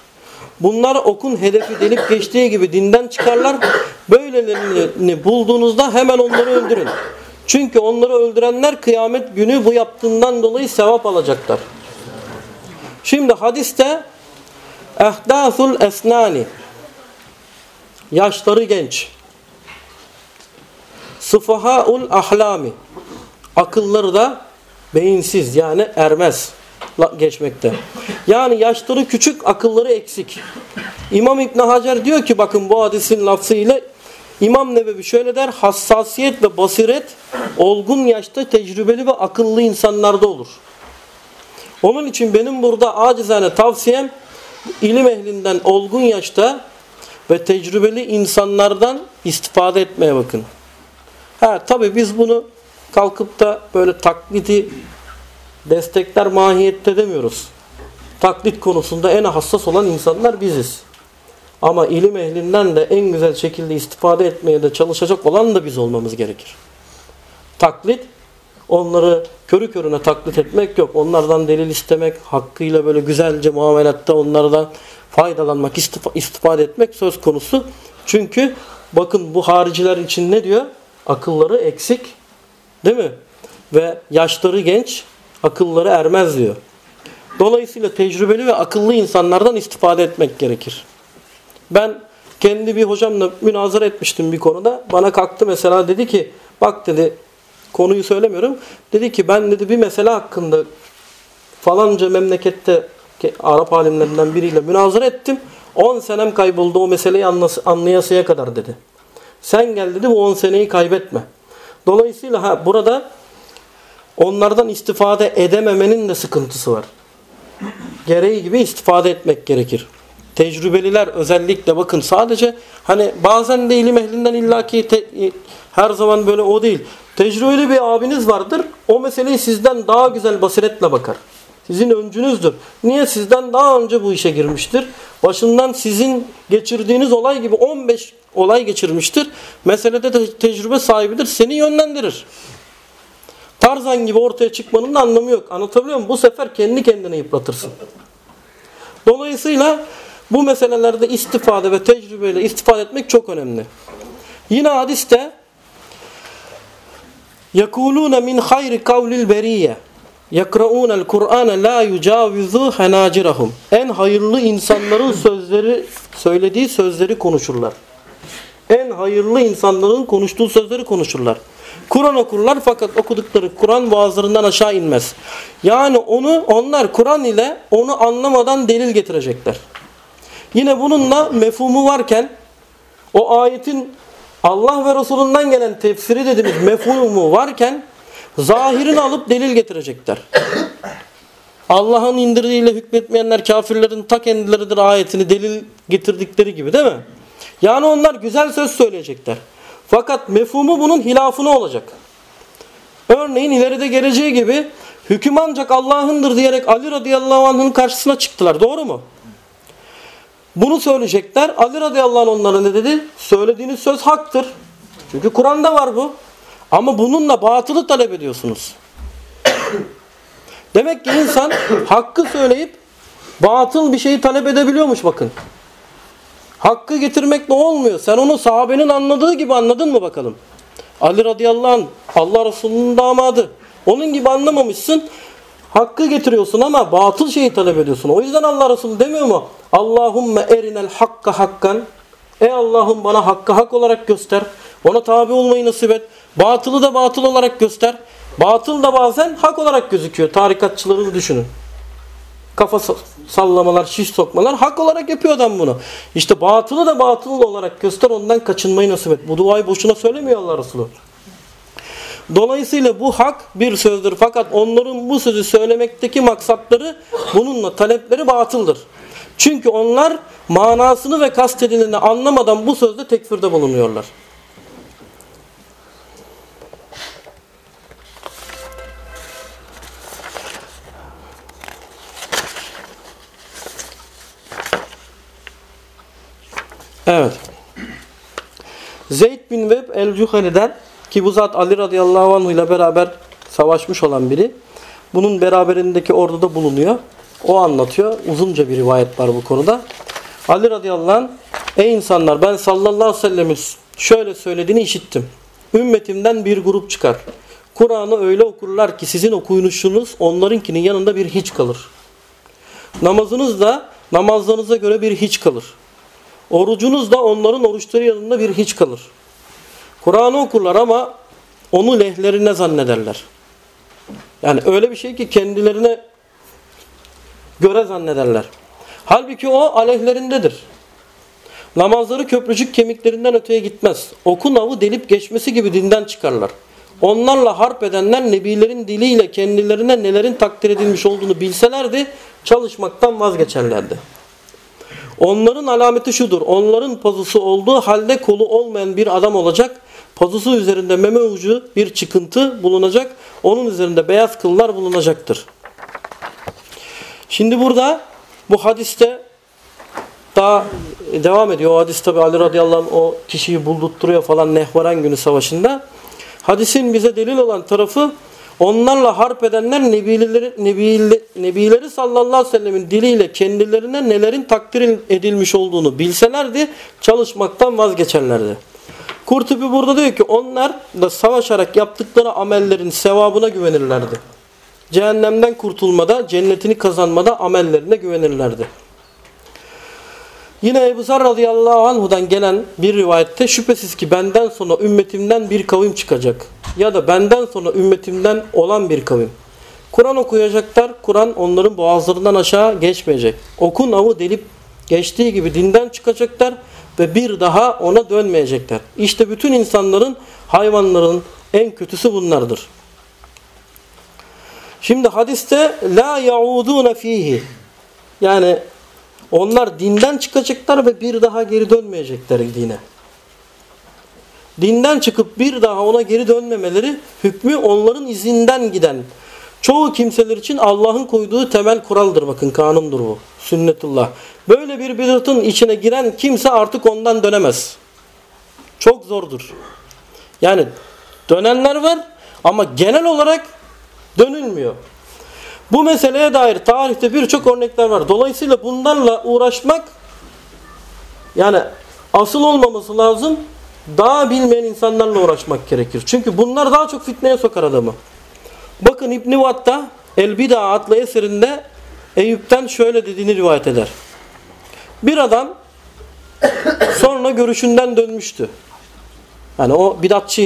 Bunlar okun hedefi delip geçtiği gibi dinden çıkarlar. Böylelerini bulduğunuzda hemen onları öldürün. Çünkü onları öldürenler kıyamet günü bu yaptığından dolayı sevap alacaklar. Şimdi hadiste ehdathul esnani yaşları genç sıfahaul ahlami akılları da beyinsiz yani ermez geçmekte. Yani yaşları küçük, akılları eksik. İmam İbn Hacer diyor ki bakın bu hadisin lafzı ile İmam Nebevi şöyle der hassasiyet ve basiret olgun yaşta tecrübeli ve akıllı insanlarda olur. Onun için benim burada acizane tavsiyem ilim ehlinden olgun yaşta ve tecrübeli insanlardan istifade etmeye bakın. Ha tabi biz bunu kalkıp da böyle taklidi destekler mahiyette demiyoruz. Taklit konusunda en hassas olan insanlar biziz. Ama ilim ehlinden de en güzel şekilde istifade etmeye de çalışacak olan da biz olmamız gerekir. Taklit, onları körü körüne taklit etmek yok. Onlardan delil istemek, hakkıyla böyle güzelce muamelatta onlardan faydalanmak, istifade etmek söz konusu. Çünkü bakın bu hariciler için ne diyor? Akılları eksik, değil mi? Ve yaşları genç, akılları ermez diyor. Dolayısıyla tecrübeli ve akıllı insanlardan istifade etmek gerekir. Ben kendi bir hocamla münazara etmiştim bir konuda. Bana kalktı mesela dedi ki bak dedi konuyu söylemiyorum. Dedi ki ben dedi bir mesele hakkında falanca memlekette Arap alimlerinden biriyle münazara ettim. 10 senem kayboldu o meseleyi anlayasıya kadar dedi. Sen gel dedi bu 10 seneyi kaybetme. Dolayısıyla ha, burada onlardan istifade edememenin de sıkıntısı var. Gereği gibi istifade etmek gerekir. Tecrübeliler özellikle bakın sadece hani bazen de ilim ehlinden illaki te, her zaman böyle o değil. Tecrübeli bir abiniz vardır. O meseleyi sizden daha güzel basiretle bakar Sizin öncünüzdür. Niye? Sizden daha önce bu işe girmiştir. Başından sizin geçirdiğiniz olay gibi 15 olay geçirmiştir. Meselede de tecrübe sahibidir. Seni yönlendirir. Tarzan gibi ortaya çıkmanın da anlamı yok. Anlatabiliyor muyum? Bu sefer kendi kendine yıpratırsın. Dolayısıyla bu meselelerde istifade ve tecrübeyle istifade etmek çok önemli. Yine hadiste يَكُولُونَ مِنْ خَيْرِ قَوْلِ الْبَرِيَّةِ yekraunel Kur'ane la yucavizu henacirahum. En hayırlı insanların sözleri söylediği sözleri konuşurlar. En hayırlı insanların konuştuğu sözleri konuşurlar. Kur'an okurlar fakat okudukları Kur'an boğazlarından aşağı inmez. Yani onu onlar Kur'an ile onu anlamadan delil getirecekler. Yine bununla mefhumu varken o ayetin Allah ve Resulünden gelen tefsiri dediğimiz mefhumu varken zahirini alıp delil getirecekler. Allah'ın indirdiğiyle hükmetmeyenler kafirlerin ta kendileridir ayetini delil getirdikleri gibi değil mi? Yani onlar güzel söz söyleyecekler. Fakat mefhumu bunun hilafına olacak. Örneğin ileride geleceği gibi hüküm ancak Allah'ındır diyerek Ali radıyallahu anh'ın karşısına çıktılar. Doğru mu? Bunu söyleyecekler. Ali radıyallahu anh onlara ne dedi? Söylediğiniz söz haktır. Çünkü Kur'an'da var bu. Ama bununla batılı talep ediyorsunuz. Demek ki insan hakkı söyleyip batıl bir şeyi talep edebiliyormuş bakın. Hakkı getirmekle olmuyor. Sen onu sahabenin anladığı gibi anladın mı bakalım? Ali radıyallahu anh Allah Resulü'nün damadı. Onun gibi anlamamışsın. Hakkı getiriyorsun ama batıl şeyi talep ediyorsun. O yüzden Allah Resulü demiyor mu? Allahumme erinel hakka hakkan. Ey Allah'ım bana hakkı hak olarak göster. Ona tabi olmayı nasip et. Batılı da batıl olarak göster. Batıl da bazen hak olarak gözüküyor. Tarikatçıları düşünün. Kafa sallamalar, şiş sokmalar hak olarak yapıyor adam bunu. İşte batılı da batıl olarak göster ondan kaçınmayı nasip et. Bu duayı boşuna söylemiyor Allah Resulü. Dolayısıyla bu hak bir sözdür. Fakat onların bu sözü söylemekteki maksatları bununla talepleri batıldır. Çünkü onlar manasını ve kastedileni anlamadan bu sözde tekfirde bulunuyorlar. Evet. Zeyd bin Veb el-Cuhani'den ki bu zat Ali radıyallahu anh ile beraber savaşmış olan biri. Bunun beraberindeki orduda bulunuyor. O anlatıyor. Uzunca bir rivayet var bu konuda. Ali radıyallahu anh ey insanlar ben sallallahu aleyhi ve sellemin şöyle söylediğini işittim. Ümmetimden bir grup çıkar. Kur'an'ı öyle okurlar ki sizin okuyuşunuz onlarınkinin yanında bir hiç kalır. Namazınız da namazlarınıza göre bir hiç kalır. Orucunuz da onların oruçları yanında bir hiç kalır. Kur'an'ı okurlar ama onu lehlerine zannederler. Yani öyle bir şey ki kendilerine göre zannederler. Halbuki o aleyhlerindedir. Namazları köprücük kemiklerinden öteye gitmez. Okun avı delip geçmesi gibi dinden çıkarlar. Onlarla harp edenler nebilerin diliyle kendilerine nelerin takdir edilmiş olduğunu bilselerdi çalışmaktan vazgeçerlerdi. Onların alameti şudur. Onların pazusu olduğu halde kolu olmayan bir adam olacak. Pazusu üzerinde meme ucu bir çıkıntı bulunacak. Onun üzerinde beyaz kıllar bulunacaktır. Şimdi burada bu hadiste daha devam ediyor. O hadis tabi Ali radıyallahu anh o kişiyi buldurtturuyor falan Nehveren günü savaşında. Hadisin bize delil olan tarafı onlarla harp edenler nebileri, nebileri, nebileri sallallahu aleyhi ve sellemin diliyle kendilerine nelerin takdir edilmiş olduğunu bilselerdi çalışmaktan vazgeçerlerdi. Kurtubi burada diyor ki onlar da savaşarak yaptıkları amellerin sevabına güvenirlerdi. Cehennemden kurtulmada, cennetini kazanmada amellerine güvenirlerdi. Yine Ebu Zar radıyallahu anhudan gelen bir rivayette şüphesiz ki benden sonra ümmetimden bir kavim çıkacak. Ya da benden sonra ümmetimden olan bir kavim. Kur'an okuyacaklar. Kur'an onların boğazlarından aşağı geçmeyecek. Okun avı delip geçtiği gibi dinden çıkacaklar ve bir daha ona dönmeyecekler. İşte bütün insanların, hayvanların en kötüsü bunlardır. Şimdi hadiste la yauduna fihi yani onlar dinden çıkacaklar ve bir daha geri dönmeyecekler dine. Dinden çıkıp bir daha ona geri dönmemeleri hükmü onların izinden giden çoğu kimseler için Allah'ın koyduğu temel kuraldır. Bakın kanundur bu. Sünnetullah. Böyle bir bidatın içine giren kimse artık ondan dönemez. Çok zordur. Yani dönenler var ama genel olarak dönülmüyor. Bu meseleye dair tarihte birçok örnekler var. Dolayısıyla bunlarla uğraşmak yani asıl olmaması lazım. Daha bilmeyen insanlarla uğraşmak gerekir. Çünkü bunlar daha çok fitneye sokar adamı. Bakın İbn-i Vatta El Bida adlı eserinde Eyüp'ten şöyle dediğini rivayet eder. Bir adam sonra görüşünden dönmüştü. Yani o bidatçı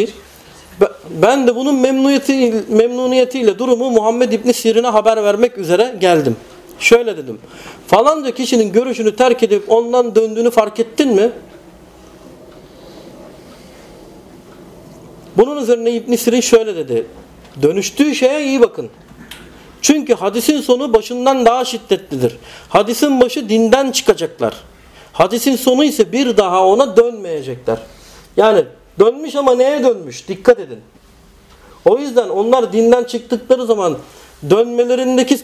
ben de bunun memnuniyeti, memnuniyetiyle durumu Muhammed İbni Sirin'e haber vermek üzere geldim. Şöyle dedim. Falanca kişinin görüşünü terk edip ondan döndüğünü fark ettin mi? Bunun üzerine İbn Sirin şöyle dedi. Dönüştüğü şeye iyi bakın. Çünkü hadisin sonu başından daha şiddetlidir. Hadisin başı dinden çıkacaklar. Hadisin sonu ise bir daha ona dönmeyecekler. Yani Dönmüş ama neye dönmüş? Dikkat edin. O yüzden onlar dinden çıktıkları zaman dönmelerindeki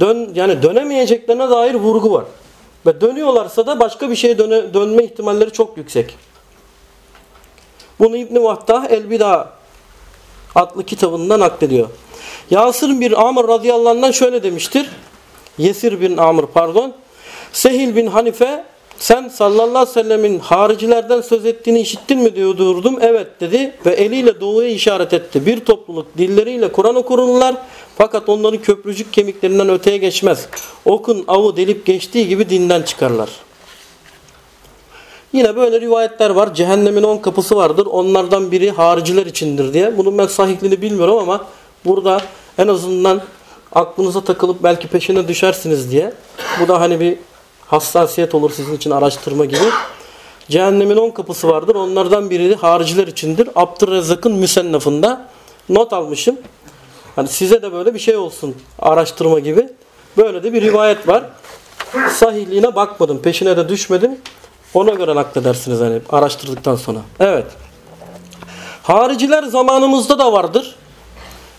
dön yani dönemeyeceklerine dair vurgu var. Ve dönüyorlarsa da başka bir şeye döne, dönme ihtimalleri çok yüksek. Bunu İbn Vahtah El-Bida adlı kitabından naklediyor. Yasir bir Amr radıyallahu anh'dan şöyle demiştir. Yesir bin Amr pardon. Sehil bin Hanife sen sallallahu aleyhi ve sellemin haricilerden söz ettiğini işittin mi diyor durdum. Evet dedi ve eliyle doğuya işaret etti. Bir topluluk dilleriyle Kur'an okururlar fakat onların köprücük kemiklerinden öteye geçmez. Okun avı delip geçtiği gibi dinden çıkarlar. Yine böyle rivayetler var. Cehennemin on kapısı vardır. Onlardan biri hariciler içindir diye. Bunun ben sahihliğini bilmiyorum ama burada en azından aklınıza takılıp belki peşine düşersiniz diye. Bu da hani bir hassasiyet olur sizin için araştırma gibi. Cehennemin on kapısı vardır. Onlardan biri hariciler içindir. Abdurrezzak'ın müsennafında not almışım. Hani size de böyle bir şey olsun araştırma gibi. Böyle de bir rivayet var. Sahihliğine bakmadım. Peşine de düşmedim. Ona göre nakledersiniz hani araştırdıktan sonra. Evet. Hariciler zamanımızda da vardır.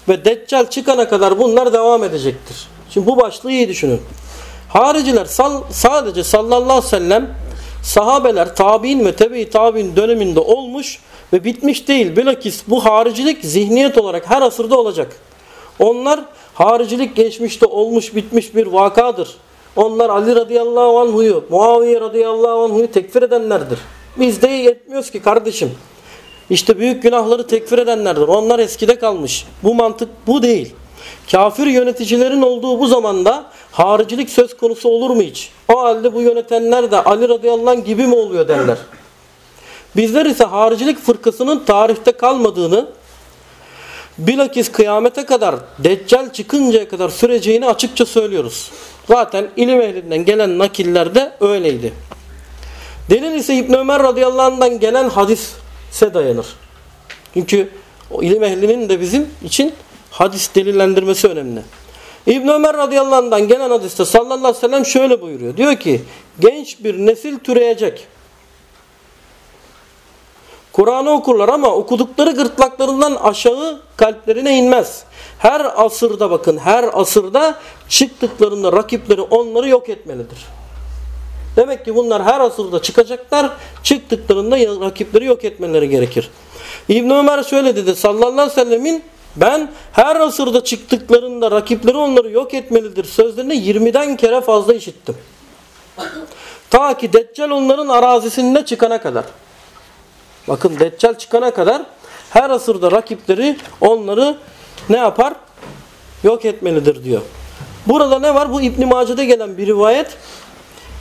Ve Deccal çıkana kadar bunlar devam edecektir. Şimdi bu başlığı iyi düşünün. Hariciler sadece sallallahu aleyhi ve sellem sahabeler tabi'in ve tebe-i tabi'in döneminde olmuş Ve bitmiş değil. Bilakis bu haricilik zihniyet olarak her asırda olacak. Onlar haricilik geçmişte olmuş bitmiş bir vakadır. Onlar Ali radıyallahu anhu'yu, Muaviye radıyallahu anhu'yu tekfir edenlerdir. Biz de yetmiyoruz ki kardeşim. İşte büyük günahları tekfir edenlerdir. Onlar eskide kalmış. Bu mantık bu değil. Kafir yöneticilerin olduğu bu zamanda haricilik söz konusu olur mu hiç? O halde bu yönetenler de Ali radıyallahu anh gibi mi oluyor derler. Bizler ise haricilik fırkasının tarihte kalmadığını, bilakis kıyamete kadar, deccal çıkıncaya kadar süreceğini açıkça söylüyoruz. Zaten ilim ehlinden gelen nakiller de öyleydi. Delil ise İbn Ömer radıyallahu anh'dan gelen hadise dayanır. Çünkü o ilim ehlinin de bizim için hadis delillendirmesi önemli. İbn Ömer radıyallahu anh'dan gelen hadiste sallallahu aleyhi ve sellem şöyle buyuruyor. Diyor ki genç bir nesil türeyecek. Kur'an'ı okurlar ama okudukları gırtlaklarından aşağı kalplerine inmez. Her asırda bakın her asırda çıktıklarında rakipleri onları yok etmelidir. Demek ki bunlar her asırda çıkacaklar. Çıktıklarında rakipleri yok etmeleri gerekir. İbn Ömer şöyle dedi sallallahu aleyhi ve sellemin ben her asırda çıktıklarında rakipleri onları yok etmelidir sözlerini 20'den kere fazla işittim. Ta ki Deccal onların arazisinde çıkana kadar. Bakın Deccal çıkana kadar her asırda rakipleri onları ne yapar? Yok etmelidir diyor. Burada ne var? Bu İbn Mace'de gelen bir rivayet.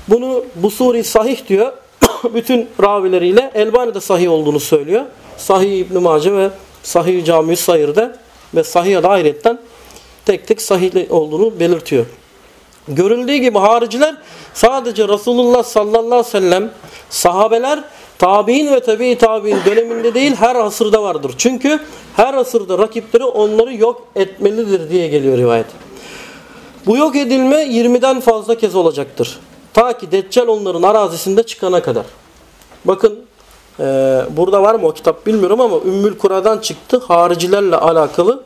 Bunu bu suri sahih diyor. Bütün ravileriyle Elbani de sahih olduğunu söylüyor. Sahih İbn Mace ve Sahih Cami Sayır'da ve Sahih'e ayrıyetten tek tek sahih olduğunu belirtiyor. Görüldüğü gibi hariciler sadece Resulullah sallallahu aleyhi ve sellem sahabeler tabi'in ve tabi tabi'in döneminde değil her asırda vardır. Çünkü her asırda rakipleri onları yok etmelidir diye geliyor rivayet. Bu yok edilme 20'den fazla kez olacaktır. Ta ki Deccal onların arazisinde çıkana kadar. Bakın e, burada var mı o kitap bilmiyorum ama Ümmül Kura'dan çıktı. Haricilerle alakalı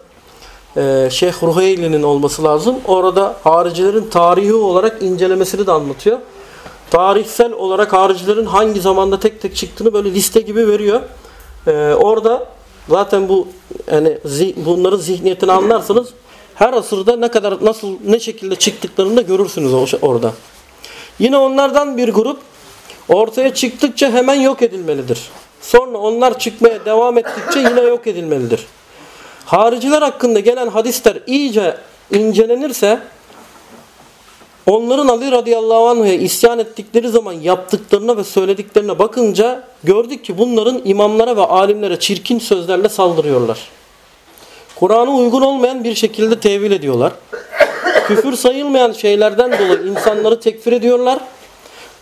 e, Şeyh Ruheyli'nin olması lazım. Orada haricilerin tarihi olarak incelemesini de anlatıyor. Tarihsel olarak haricilerin hangi zamanda tek tek çıktığını böyle liste gibi veriyor. E, orada zaten bu yani bunların zihniyetini anlarsanız her asırda ne kadar nasıl ne şekilde çıktıklarını da görürsünüz orada. Yine onlardan bir grup ortaya çıktıkça hemen yok edilmelidir. Sonra onlar çıkmaya devam ettikçe yine yok edilmelidir. Hariciler hakkında gelen hadisler iyice incelenirse onların Ali radıyallahu anh'a isyan ettikleri zaman yaptıklarına ve söylediklerine bakınca gördük ki bunların imamlara ve alimlere çirkin sözlerle saldırıyorlar. Kur'an'a uygun olmayan bir şekilde tevil ediyorlar. Küfür sayılmayan şeylerden dolayı insanları tekfir ediyorlar.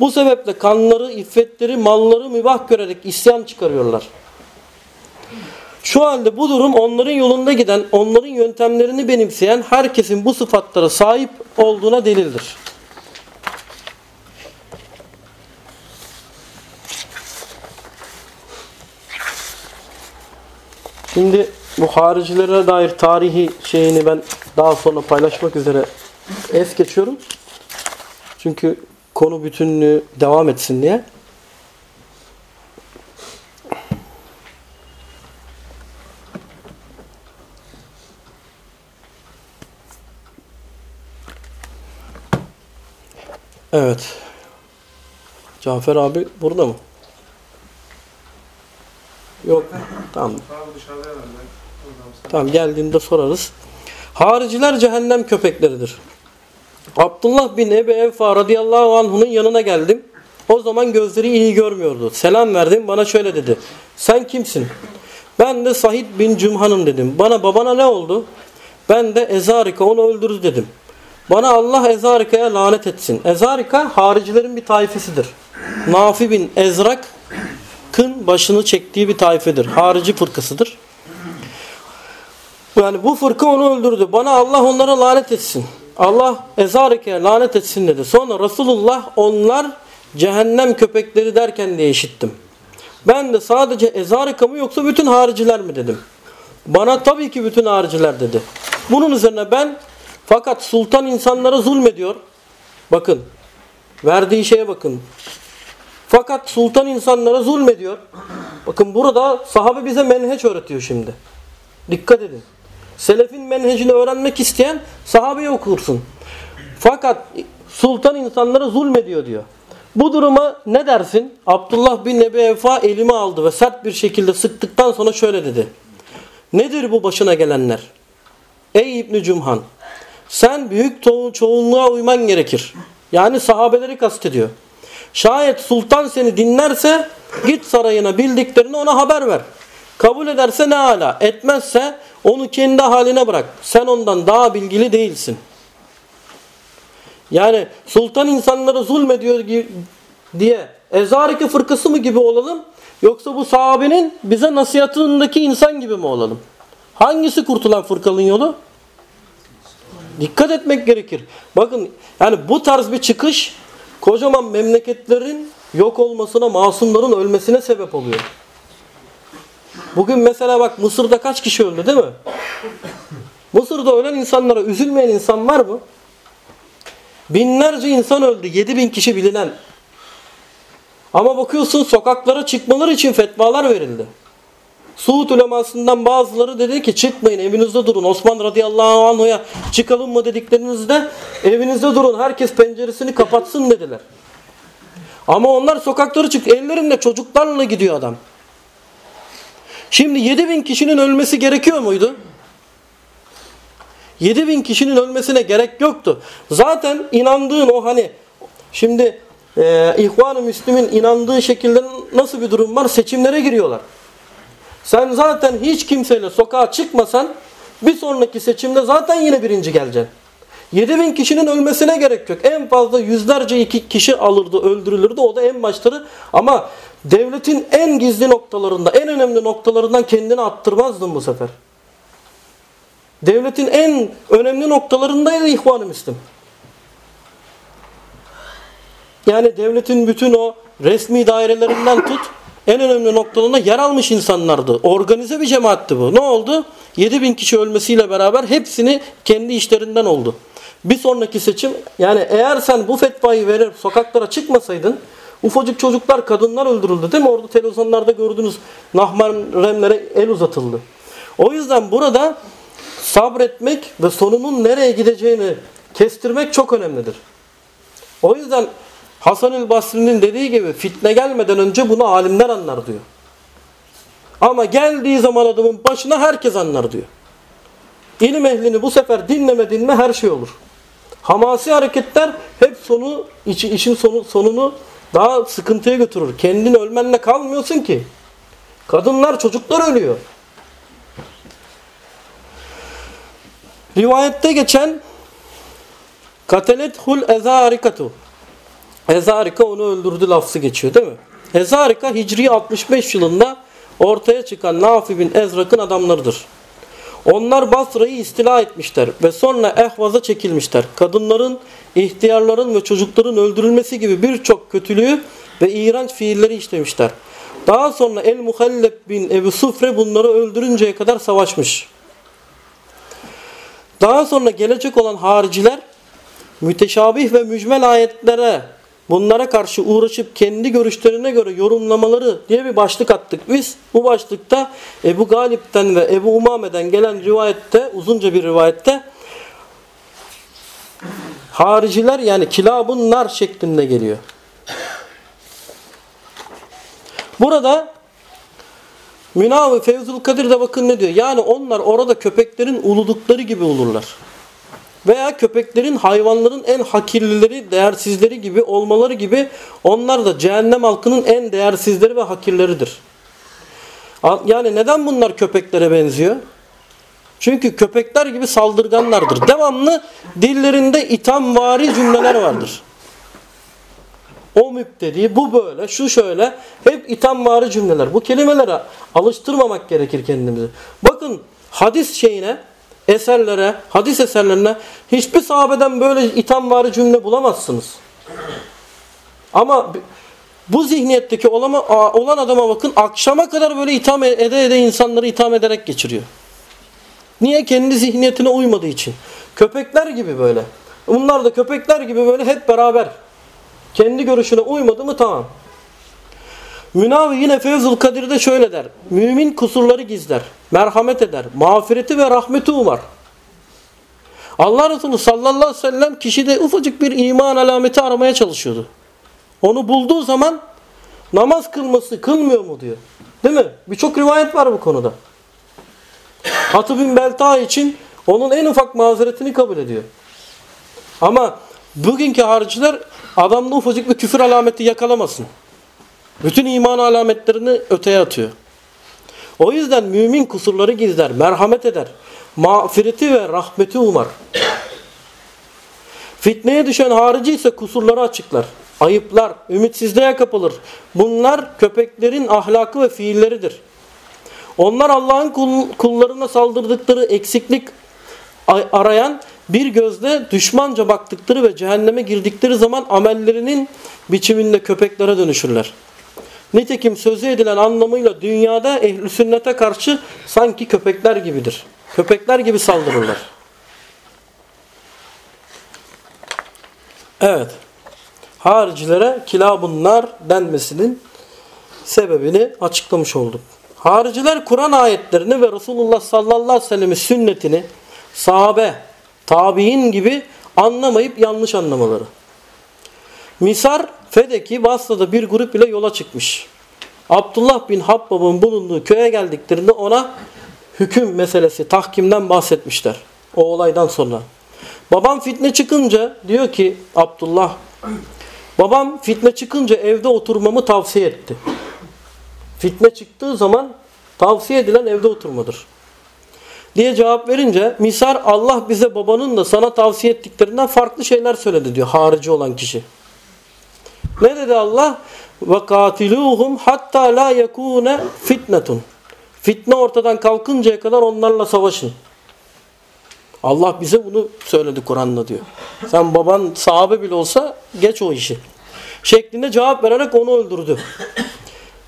Bu sebeple kanları, iffetleri, malları mübah görerek isyan çıkarıyorlar. Şu halde bu durum onların yolunda giden, onların yöntemlerini benimseyen herkesin bu sıfatlara sahip olduğuna delildir. Şimdi bu haricilere dair tarihi şeyini ben daha sonra paylaşmak üzere es geçiyorum. Çünkü konu bütünlüğü devam etsin diye. Evet. Cafer abi burada mı? Yok. Tamam. Tamam geldiğinde sorarız. Hariciler cehennem köpekleridir. Abdullah bin Ebi Evfa radıyallahu anh'unun yanına geldim. O zaman gözleri iyi görmüyordu. Selam verdim bana şöyle dedi. Sen kimsin? Ben de Sahid bin Cümhan'ım dedim. Bana babana ne oldu? Ben de Ezarika onu öldürür dedim. Bana Allah Ezarika'ya lanet etsin. Ezarika haricilerin bir taifesidir. Nafi bin Ezrak'ın başını çektiği bir taifedir. Harici fırkasıdır. Yani bu fırka onu öldürdü. Bana Allah onlara lanet etsin. Allah Ezarike'ye lanet etsin dedi. Sonra Resulullah onlar cehennem köpekleri derken diye işittim. Ben de sadece Ezarika mı yoksa bütün hariciler mi dedim. Bana tabii ki bütün hariciler dedi. Bunun üzerine ben fakat sultan insanlara zulmediyor. Bakın verdiği şeye bakın. Fakat sultan insanlara zulmediyor. Bakın burada sahabe bize menheç öğretiyor şimdi. Dikkat edin. Selefin menhecini öğrenmek isteyen sahabeyi okursun. Fakat sultan insanlara zulmediyor diyor. Bu duruma ne dersin? Abdullah bin Ebi Evfa elimi aldı ve sert bir şekilde sıktıktan sonra şöyle dedi. Nedir bu başına gelenler? Ey İbni Cumhan sen büyük çoğunluğa uyman gerekir. Yani sahabeleri kastediyor. Şayet sultan seni dinlerse git sarayına bildiklerini ona haber ver. Kabul ederse ne ala, etmezse onu kendi haline bırak. Sen ondan daha bilgili değilsin. Yani sultan insanlara zulmediyor diye Ezariki fırkası mı gibi olalım yoksa bu sahabenin bize nasihatındaki insan gibi mi olalım? Hangisi kurtulan fırkalın yolu? Dikkat etmek gerekir. Bakın yani bu tarz bir çıkış kocaman memleketlerin yok olmasına, masumların ölmesine sebep oluyor. Bugün mesela bak Mısır'da kaç kişi öldü değil mi? Mısır'da ölen insanlara üzülmeyen insan var mı? Binlerce insan öldü. 7 bin kişi bilinen. Ama bakıyorsun sokaklara çıkmaları için fetvalar verildi. Suud ulemasından bazıları dedi ki çıkmayın evinizde durun. Osman radıyallahu anh'a çıkalım mı dediklerinizde evinizde durun. Herkes penceresini kapatsın dediler. Ama onlar sokaklara çık. Ellerinde çocuklarla gidiyor adam. Şimdi 7 bin kişinin ölmesi gerekiyor muydu? 7 bin kişinin ölmesine gerek yoktu. Zaten inandığın o hani şimdi e, İhvan-ı Müslüm'ün inandığı şekilde nasıl bir durum var? Seçimlere giriyorlar. Sen zaten hiç kimseyle sokağa çıkmasan bir sonraki seçimde zaten yine birinci geleceksin. 7 bin kişinin ölmesine gerek yok. En fazla yüzlerce iki kişi alırdı, öldürülürdü. O da en başları. Ama devletin en gizli noktalarında, en önemli noktalarından kendini attırmazdın bu sefer. Devletin en önemli noktalarındaydı İhvan-ı. Yani devletin bütün o resmi dairelerinden tut, en önemli noktalarında yer almış insanlardı. Organize bir cemaatti bu. Ne oldu? 7 bin kişi ölmesiyle beraber hepsini kendi işlerinden oldu. Bir sonraki seçim yani eğer sen bu fetvayı verip sokaklara çıkmasaydın ufacık çocuklar kadınlar öldürüldü değil mi? Orada televizyonlarda gördüğünüz nahmaremlere el uzatıldı. O yüzden burada sabretmek ve sonunun nereye gideceğini kestirmek çok önemlidir. O yüzden Hasan-ül Basri'nin dediği gibi fitne gelmeden önce bunu alimler anlar diyor. Ama geldiği zaman adamın başına herkes anlar diyor. İlim ehlini bu sefer dinlemedin mi her şey olur. Hamasi hareketler hep sonu işin sonu, sonunu daha sıkıntıya götürür. Kendin ölmenle kalmıyorsun ki. Kadınlar, çocuklar ölüyor. Rivayette geçen Katelethul ezarikatu Ezarika onu öldürdü lafzı geçiyor değil mi? Ezarika Hicri 65 yılında ortaya çıkan Nafi bin Ezrak'ın adamlarıdır. Onlar Basra'yı istila etmişler ve sonra Ehvaz'a çekilmişler. Kadınların, ihtiyarların ve çocukların öldürülmesi gibi birçok kötülüğü ve iğrenç fiilleri işlemişler. Daha sonra El-Muhalleb bin Ebu Sufre bunları öldürünceye kadar savaşmış. Daha sonra gelecek olan hariciler müteşabih ve mücmel ayetlere bunlara karşı uğraşıp kendi görüşlerine göre yorumlamaları diye bir başlık attık biz. Bu başlıkta Ebu Galip'ten ve Ebu Umame'den gelen rivayette uzunca bir rivayette hariciler yani kilabun nar şeklinde geliyor. Burada Münavi Fevzul Kadir de bakın ne diyor. Yani onlar orada köpeklerin uludukları gibi olurlar. Veya köpeklerin hayvanların en hakirlileri, değersizleri gibi olmaları gibi onlar da cehennem halkının en değersizleri ve hakirleridir. Yani neden bunlar köpeklere benziyor? Çünkü köpekler gibi saldırganlardır. Devamlı dillerinde ithamvari cümleler vardır. O müptedi, bu böyle, şu şöyle. Hep ithamvari cümleler. Bu kelimelere alıştırmamak gerekir kendimizi. Bakın hadis şeyine eserlere, hadis eserlerine hiçbir sahabeden böyle ithamvari cümle bulamazsınız. Ama bu zihniyetteki olan adama bakın akşama kadar böyle itham ede ede insanları itham ederek geçiriyor. Niye? Kendi zihniyetine uymadığı için. Köpekler gibi böyle. Bunlar da köpekler gibi böyle hep beraber. Kendi görüşüne uymadı mı tamam. Münavi yine Fevzul Kadir'de şöyle der. Mümin kusurları gizler, merhamet eder, mağfireti ve rahmeti umar. Allah Resulü sallallahu aleyhi ve sellem kişide ufacık bir iman alameti aramaya çalışıyordu. Onu bulduğu zaman namaz kılması kılmıyor mu diyor. Değil mi? Birçok rivayet var bu konuda. Hatı bin Belta için onun en ufak mazeretini kabul ediyor. Ama bugünkü hariciler adamda ufacık bir küfür alameti yakalamasın. Bütün iman alametlerini öteye atıyor. O yüzden mümin kusurları gizler, merhamet eder, mağfireti ve rahmeti umar. Fitneye düşen harici ise kusurları açıklar, ayıplar, ümitsizliğe kapılır. Bunlar köpeklerin ahlakı ve fiilleridir. Onlar Allah'ın kullarına saldırdıkları eksiklik arayan bir gözle düşmanca baktıkları ve cehenneme girdikleri zaman amellerinin biçiminde köpeklere dönüşürler. Nitekim sözü edilen anlamıyla dünyada ehl sünnete karşı sanki köpekler gibidir. Köpekler gibi saldırırlar. Evet. Haricilere kilabunlar denmesinin sebebini açıklamış olduk. Hariciler Kur'an ayetlerini ve Resulullah sallallahu aleyhi ve sellem'in sünnetini sahabe, tabi'in gibi anlamayıp yanlış anlamaları. Misar Fedeki Basra'da bir grup ile yola çıkmış. Abdullah bin Habbab'ın bulunduğu köye geldiklerinde ona hüküm meselesi, tahkimden bahsetmişler. O olaydan sonra. Babam fitne çıkınca diyor ki Abdullah, babam fitne çıkınca evde oturmamı tavsiye etti. Fitne çıktığı zaman tavsiye edilen evde oturmadır. Diye cevap verince misar Allah bize babanın da sana tavsiye ettiklerinden farklı şeyler söyledi diyor harici olan kişi. Ne dedi Allah? Ve katiluhum hatta la yekune fitnetun. Fitne ortadan kalkıncaya kadar onlarla savaşın. Allah bize bunu söyledi Kur'an'da diyor. Sen baban sahabe bile olsa geç o işi. Şeklinde cevap vererek onu öldürdü.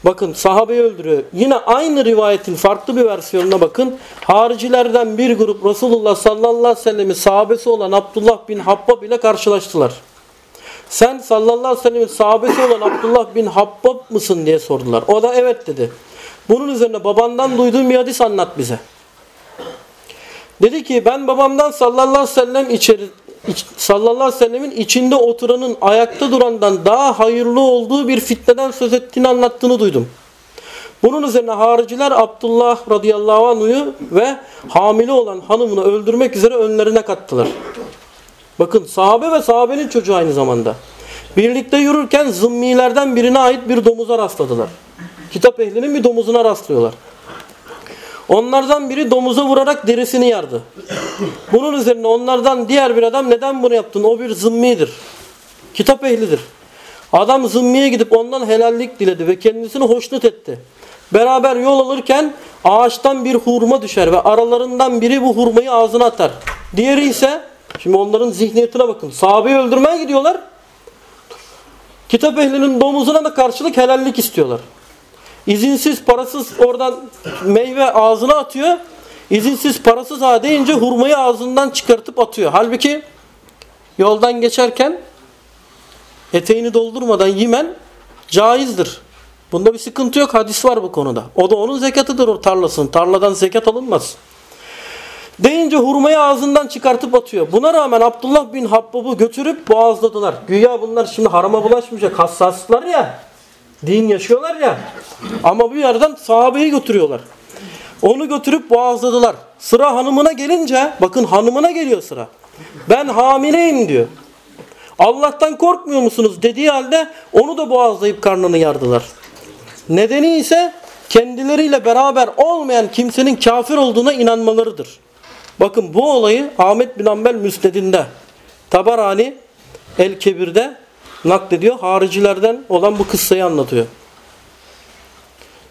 Bakın sahabeyi öldürüyor. Yine aynı rivayetin farklı bir versiyonuna bakın. Haricilerden bir grup Resulullah sallallahu aleyhi ve sellem'in sahabesi olan Abdullah bin Habbab ile karşılaştılar. Sen sallallahu aleyhi ve sahabesi olan Abdullah bin Habbab mısın diye sordular. O da evet dedi. Bunun üzerine babandan duyduğum bir hadis anlat bize. Dedi ki ben babamdan sallallahu aleyhi ve sellem içeri sallallahu aleyhi ve sellemin içinde oturanın ayakta durandan daha hayırlı olduğu bir fitneden söz ettiğini anlattığını duydum. Bunun üzerine hariciler Abdullah radıyallahu anh'ı ve hamile olan hanımını öldürmek üzere önlerine kattılar. Bakın sahabe ve sahabenin çocuğu aynı zamanda. Birlikte yürürken zımmilerden birine ait bir domuza rastladılar. Kitap ehlinin bir domuzuna rastlıyorlar. Onlardan biri domuza vurarak derisini yardı. Bunun üzerine onlardan diğer bir adam neden bunu yaptın? O bir zımmidir. Kitap ehlidir. Adam zımmiye gidip ondan helallik diledi ve kendisini hoşnut etti. Beraber yol alırken ağaçtan bir hurma düşer ve aralarından biri bu hurmayı ağzına atar. Diğeri ise Şimdi onların zihniyetine bakın. Sahabeyi öldürmeye gidiyorlar. Kitap ehlinin domuzuna da karşılık helallik istiyorlar. İzinsiz parasız oradan meyve ağzına atıyor. İzinsiz parasız ha deyince hurmayı ağzından çıkartıp atıyor. Halbuki yoldan geçerken eteğini doldurmadan yemen caizdir. Bunda bir sıkıntı yok. Hadis var bu konuda. O da onun zekatıdır o tarlasının. Tarladan zekat alınmaz. Deyince hurmayı ağzından çıkartıp atıyor. Buna rağmen Abdullah bin Habbab'ı götürüp boğazladılar. Güya bunlar şimdi harama bulaşmayacak hassaslar ya. Din yaşıyorlar ya. Ama bir yerden sahabeyi götürüyorlar. Onu götürüp boğazladılar. Sıra hanımına gelince bakın hanımına geliyor sıra. Ben hamileyim diyor. Allah'tan korkmuyor musunuz dediği halde onu da boğazlayıp karnını yardılar. Nedeni ise kendileriyle beraber olmayan kimsenin kafir olduğuna inanmalarıdır. Bakın bu olayı Ahmet bin Ambel Müsned'inde Tabarani El Kebir'de naklediyor. Haricilerden olan bu kıssayı anlatıyor.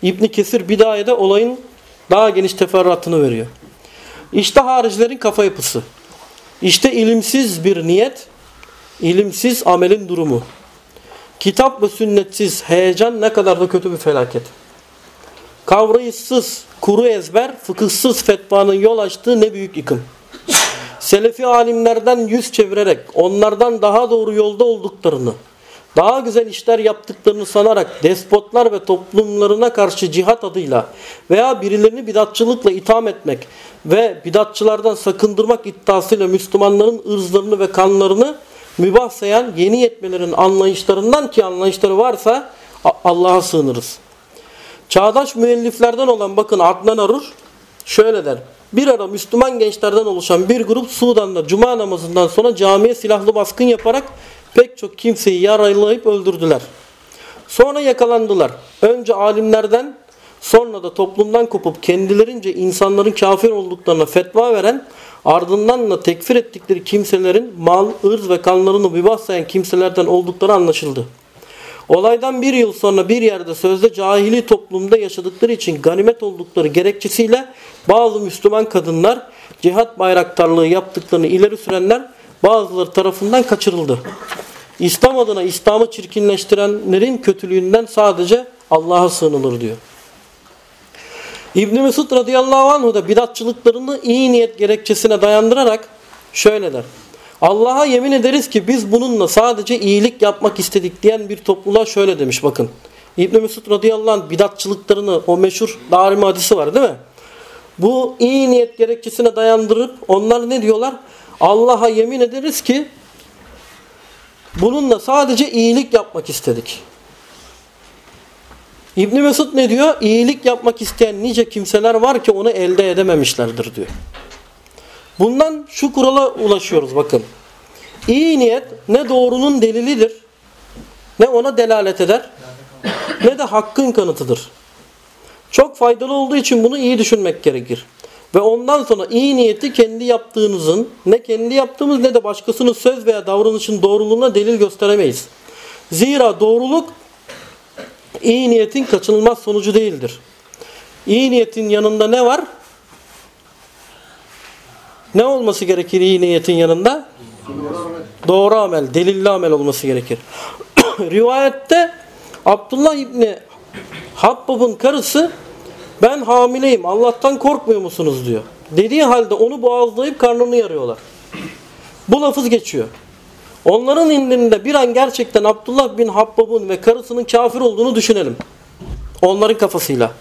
İbn Kesir Bidaye'de olayın daha geniş teferruatını veriyor. İşte haricilerin kafa yapısı. İşte ilimsiz bir niyet, ilimsiz amelin durumu. Kitap ve sünnetsiz heyecan ne kadar da kötü bir felaket. Kavrayışsız, kuru ezber, fıkıhsız fetvanın yol açtığı ne büyük yıkım. Selefi alimlerden yüz çevirerek onlardan daha doğru yolda olduklarını, daha güzel işler yaptıklarını sanarak despotlar ve toplumlarına karşı cihat adıyla veya birilerini bidatçılıkla itham etmek ve bidatçılardan sakındırmak iddiasıyla Müslümanların ırzlarını ve kanlarını mübah sayan yeni yetmelerin anlayışlarından ki anlayışları varsa Allah'a sığınırız. Çağdaş müelliflerden olan bakın Adnan Arur şöyle der. Bir ara Müslüman gençlerden oluşan bir grup Sudan'da cuma namazından sonra camiye silahlı baskın yaparak pek çok kimseyi yaralayıp öldürdüler. Sonra yakalandılar. Önce alimlerden sonra da toplumdan kopup kendilerince insanların kafir olduklarına fetva veren ardından da tekfir ettikleri kimselerin mal, ırz ve kanlarını mübah sayan kimselerden oldukları anlaşıldı. Olaydan bir yıl sonra bir yerde sözde cahili toplumda yaşadıkları için ganimet oldukları gerekçesiyle bazı Müslüman kadınlar cihat bayraktarlığı yaptıklarını ileri sürenler bazıları tarafından kaçırıldı. İslam adına İslam'ı çirkinleştirenlerin kötülüğünden sadece Allah'a sığınılır diyor. İbn Mesud radıyallahu anh da bidatçılıklarını iyi niyet gerekçesine dayandırarak şöyle der. Allah'a yemin ederiz ki biz bununla sadece iyilik yapmak istedik diyen bir topluluğa şöyle demiş bakın. İbn Mesud radıyallahu anh bidatçılıklarını o meşhur darim hadisi var değil mi? Bu iyi niyet gerekçesine dayandırıp onlar ne diyorlar? Allah'a yemin ederiz ki bununla sadece iyilik yapmak istedik. İbn Mesud ne diyor? İyilik yapmak isteyen nice kimseler var ki onu elde edememişlerdir diyor. Bundan şu kurala ulaşıyoruz bakın. İyi niyet ne doğrunun delilidir, ne ona delalet eder, ne de hakkın kanıtıdır. Çok faydalı olduğu için bunu iyi düşünmek gerekir. Ve ondan sonra iyi niyeti kendi yaptığınızın ne kendi yaptığımız ne de başkasının söz veya davranışın doğruluğuna delil gösteremeyiz. Zira doğruluk iyi niyetin kaçınılmaz sonucu değildir. İyi niyetin yanında ne var? Ne olması gerekir iyi niyetin yanında? Doğru amel, delilli amel olması gerekir. Rivayette Abdullah İbni Habbab'ın karısı ben hamileyim Allah'tan korkmuyor musunuz diyor. Dediği halde onu boğazlayıp karnını yarıyorlar. Bu lafız geçiyor. Onların indinde bir an gerçekten Abdullah bin Habbab'ın ve karısının kafir olduğunu düşünelim. Onların kafasıyla.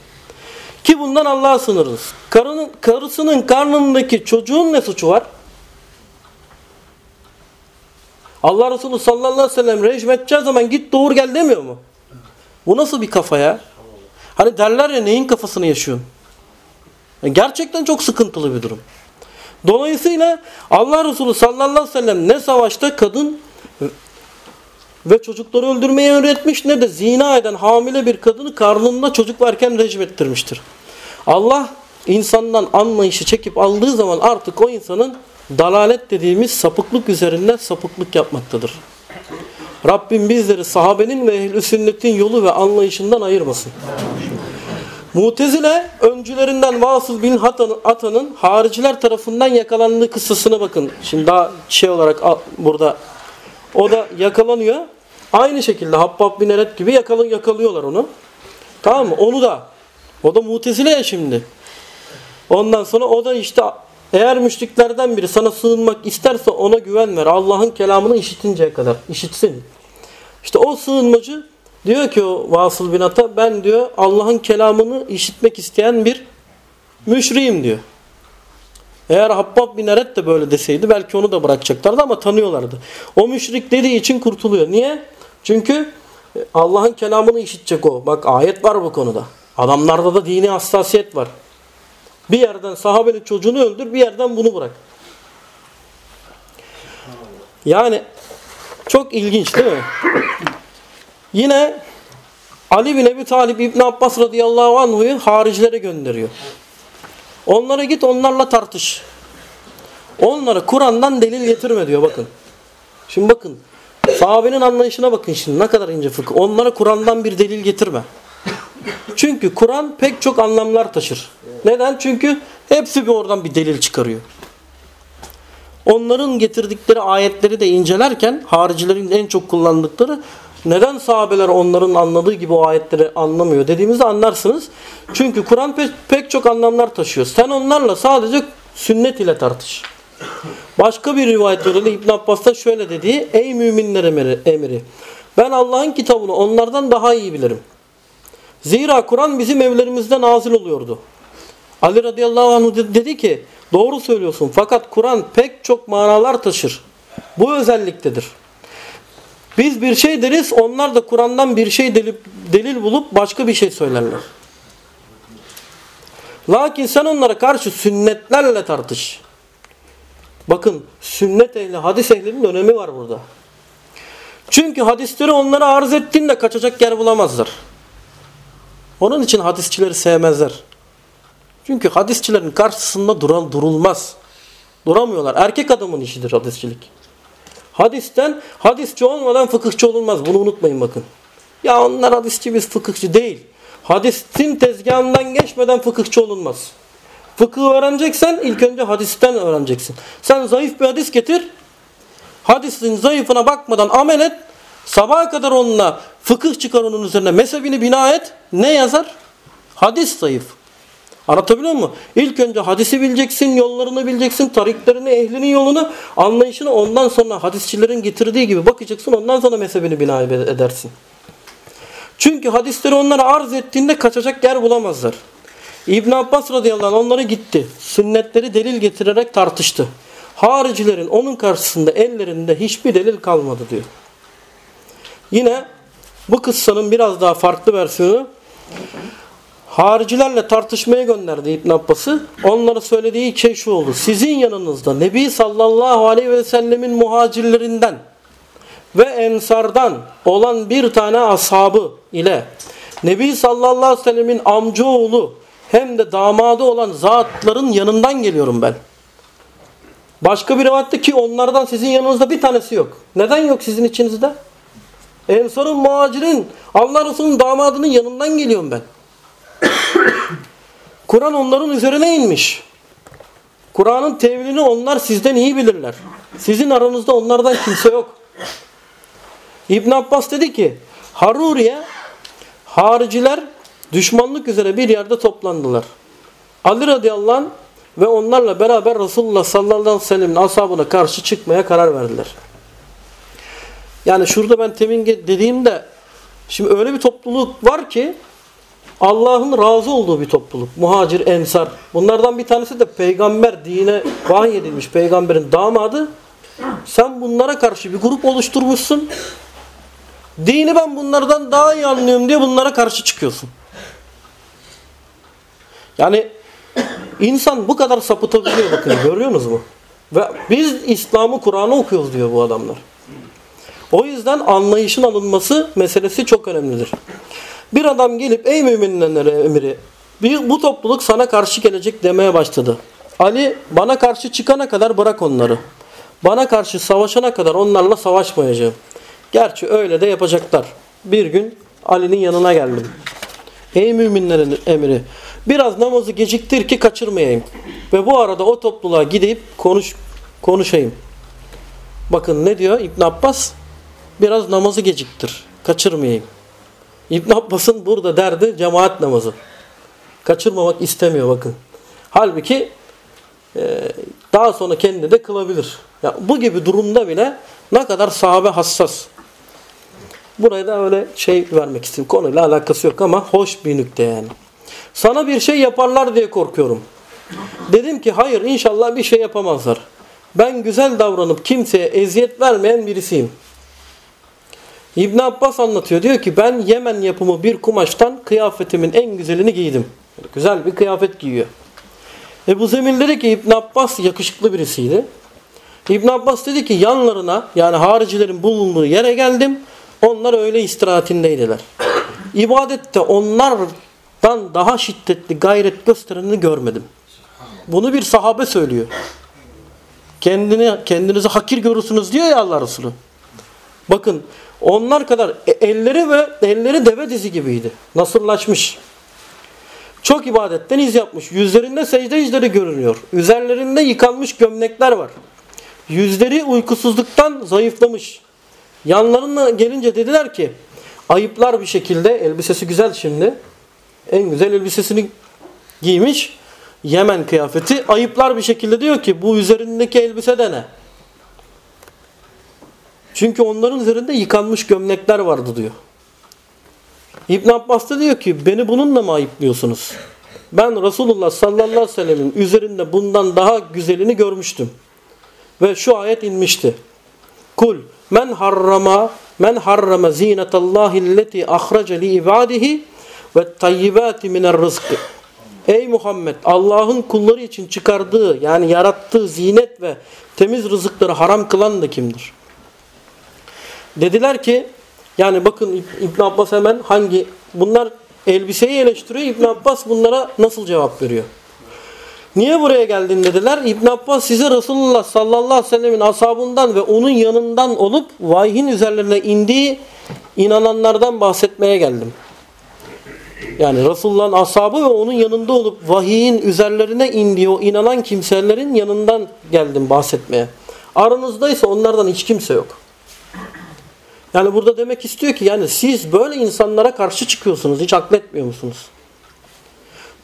Ki bundan Allah'a sınırız. Karının, karısının karnındaki çocuğun ne suçu var? Allah Resulü sallallahu aleyhi ve sellem rejim edeceği zaman git doğur gel demiyor mu? Bu nasıl bir kafa ya? Hani derler ya neyin kafasını yaşıyorsun? Gerçekten çok sıkıntılı bir durum. Dolayısıyla Allah Resulü sallallahu aleyhi ve sellem ne savaşta kadın ve çocukları öldürmeyi öğretmiş ne de zina eden hamile bir kadını karnında çocuk varken rejim ettirmiştir. Allah insandan anlayışı çekip aldığı zaman artık o insanın dalalet dediğimiz sapıklık üzerinden sapıklık yapmaktadır. Rabbim bizleri sahabenin ve ehl sünnetin yolu ve anlayışından ayırmasın. Mutezile öncülerinden Vasıl bin Atan'ın hariciler tarafından yakalandığı kıssasına bakın. Şimdi daha şey olarak burada o da yakalanıyor. Aynı şekilde Habbab bin Eret gibi yakalı, yakalıyorlar onu. Tamam mı? Onu da. O da mutezile ya şimdi. Ondan sonra o da işte eğer müşriklerden biri sana sığınmak isterse ona güven ver. Allah'ın kelamını işitinceye kadar. işitsin. İşte o sığınmacı diyor ki o Vasıl bin Ata ben diyor Allah'ın kelamını işitmek isteyen bir müşriyim diyor. Eğer Habbab bin Eret de böyle deseydi belki onu da bırakacaklardı ama tanıyorlardı. O müşrik dediği için kurtuluyor. Niye? Çünkü Allah'ın kelamını işitecek o. Bak ayet var bu konuda. Adamlarda da dini hassasiyet var. Bir yerden sahabenin çocuğunu öldür, bir yerden bunu bırak. Yani çok ilginç değil mi? Yine Ali bin Ebi Talib İbn Abbas radıyallahu anhu'yu haricilere gönderiyor. Onlara git onlarla tartış. Onlara Kur'an'dan delil getirme diyor bakın. Şimdi bakın sahabenin anlayışına bakın şimdi ne kadar ince fıkıh. Onlara Kur'an'dan bir delil getirme. Çünkü Kur'an pek çok anlamlar taşır. Neden? Çünkü hepsi bir oradan bir delil çıkarıyor. Onların getirdikleri ayetleri de incelerken haricilerin en çok kullandıkları neden sahabeler onların anladığı gibi o ayetleri anlamıyor dediğimizi anlarsınız. Çünkü Kur'an pek, pek çok anlamlar taşıyor. Sen onlarla sadece sünnet ile tartış. Başka bir rivayet öyle İbn Abbas'ta şöyle dediği ey müminler emiri, Ben Allah'ın kitabını onlardan daha iyi bilirim. Zira Kur'an bizim evlerimizde nazil oluyordu. Ali radıyallahu anh dedi ki doğru söylüyorsun fakat Kur'an pek çok manalar taşır. Bu özelliktedir. Biz bir şey deriz onlar da Kur'an'dan bir şey delil, delil bulup başka bir şey söylerler. Lakin sen onlara karşı sünnetlerle tartış. Bakın sünnet ehli, hadis ehlinin önemi var burada. Çünkü hadisleri onlara arz ettiğinde kaçacak yer bulamazlar. Onun için hadisçileri sevmezler. Çünkü hadisçilerin karşısında duran durulmaz. Duramıyorlar. Erkek adamın işidir hadisçilik. Hadisten hadisçi olmadan fıkıhçı olunmaz. Bunu unutmayın bakın. Ya onlar hadisçi biz fıkıhçı değil. Hadisin tezgahından geçmeden fıkıhçı olunmaz. Fıkıh öğreneceksen ilk önce hadisten öğreneceksin. Sen zayıf bir hadis getir. Hadisin zayıfına bakmadan amel et. Sabaha kadar onunla fıkıh çıkar onun üzerine mezhebini bina et. Ne yazar? Hadis zayıf. Anlatabiliyor muyum? İlk önce hadisi bileceksin, yollarını bileceksin, tariklerini, ehlinin yolunu, anlayışını ondan sonra hadisçilerin getirdiği gibi bakacaksın. Ondan sonra mezhebini bina edersin. Çünkü hadisleri onlara arz ettiğinde kaçacak yer bulamazlar. İbn Abbas radıyallahu anh onları gitti. Sünnetleri delil getirerek tartıştı. Haricilerin onun karşısında ellerinde hiçbir delil kalmadı diyor. Yine bu kıssanın biraz daha farklı versiyonu haricilerle tartışmaya gönderdi İbn Abbas'ı. Onlara söylediği şey şu oldu. Sizin yanınızda Nebi sallallahu aleyhi ve sellemin muhacirlerinden ve ensardan olan bir tane ashabı ile Nebi sallallahu aleyhi ve sellemin amcaoğlu hem de damadı olan zatların yanından geliyorum ben. Başka bir rivayette ki onlardan sizin yanınızda bir tanesi yok. Neden yok sizin içinizde? Ensar'ın, muhacirin, Allah Resulü'nün damadının yanından geliyorum ben. Kur'an onların üzerine inmiş. Kur'an'ın tevilini onlar sizden iyi bilirler. Sizin aranızda onlardan kimse yok. İbn Abbas dedi ki Haruriye hariciler düşmanlık üzere bir yerde toplandılar. Ali radıyallahu anh ve onlarla beraber Resulullah sallallahu aleyhi ve sellem'in ashabına karşı çıkmaya karar verdiler. Yani şurada ben temin dediğimde şimdi öyle bir topluluk var ki Allah'ın razı olduğu bir topluluk. Muhacir, ensar. Bunlardan bir tanesi de peygamber, dine vahiy edilmiş peygamberin damadı. Sen bunlara karşı bir grup oluşturmuşsun. Dini ben bunlardan daha iyi anlıyorum diye bunlara karşı çıkıyorsun. Yani insan bu kadar sapıtabiliyor bakın görüyorsunuz mu? Ve biz İslam'ı Kur'an'ı okuyoruz diyor bu adamlar. O yüzden anlayışın alınması meselesi çok önemlidir. Bir adam gelip ey müminler emiri bir, bu topluluk sana karşı gelecek demeye başladı. Ali bana karşı çıkana kadar bırak onları. Bana karşı savaşana kadar onlarla savaşmayacağım. Gerçi öyle de yapacaklar. Bir gün Ali'nin yanına geldim. Ey müminlerin emri biraz namazı geciktir ki kaçırmayayım. Ve bu arada o topluluğa gidip konuş, konuşayım. Bakın ne diyor İbn Abbas? Biraz namazı geciktir. Kaçırmayayım. İbn Abbas'ın burada derdi cemaat namazı. Kaçırmamak istemiyor bakın. Halbuki e, daha sonra kendi de kılabilir. Ya, bu gibi durumda bile ne kadar sahabe hassas. Buraya da öyle şey vermek istiyorum. Konuyla alakası yok ama hoş bir nükte yani. Sana bir şey yaparlar diye korkuyorum. Dedim ki hayır inşallah bir şey yapamazlar. Ben güzel davranıp kimseye eziyet vermeyen birisiyim. İbn Abbas anlatıyor. Diyor ki ben Yemen yapımı bir kumaştan kıyafetimin en güzelini giydim. Güzel bir kıyafet giyiyor. Ebu Zemil dedi ki İbn Abbas yakışıklı birisiydi. İbn Abbas dedi ki yanlarına yani haricilerin bulunduğu yere geldim. Onlar öyle istirahatindeydiler. İbadette onlardan daha şiddetli gayret gösterenini görmedim. Bunu bir sahabe söylüyor. Kendini kendinizi hakir görürsünüz diyor ya Allah Resulü. Bakın onlar kadar e, elleri ve elleri deve dizi gibiydi. Nasırlaşmış. Çok ibadetten iz yapmış. Yüzlerinde secde izleri görünüyor. Üzerlerinde yıkanmış gömlekler var. Yüzleri uykusuzluktan zayıflamış. Yanlarına gelince dediler ki ayıplar bir şekilde elbisesi güzel şimdi. En güzel elbisesini giymiş. Yemen kıyafeti ayıplar bir şekilde diyor ki bu üzerindeki elbise de ne? Çünkü onların üzerinde yıkanmış gömlekler vardı diyor. İbn Abbas da diyor ki beni bununla mı ayıplıyorsunuz? Ben Resulullah sallallahu aleyhi ve sellemin üzerinde bundan daha güzelini görmüştüm. Ve şu ayet inmişti. Kul men harrama men harrama zinetallahi allati ahraca li ibadihi ve tayyibati miner rızkı. Ey Muhammed Allah'ın kulları için çıkardığı yani yarattığı zinet ve temiz rızıkları haram kılan da kimdir? Dediler ki yani bakın İbn Abbas hemen hangi bunlar elbiseyi eleştiriyor İbn Abbas bunlara nasıl cevap veriyor? Niye buraya geldin dediler. İbn Abbas size Resulullah sallallahu aleyhi ve sellemin ashabından ve onun yanından olup vahyin üzerlerine indiği inananlardan bahsetmeye geldim. Yani Resulullah'ın ashabı ve onun yanında olup vahiyin üzerlerine indiği o inanan kimselerin yanından geldim bahsetmeye. Aranızdaysa onlardan hiç kimse yok. Yani burada demek istiyor ki yani siz böyle insanlara karşı çıkıyorsunuz. Hiç akletmiyor musunuz?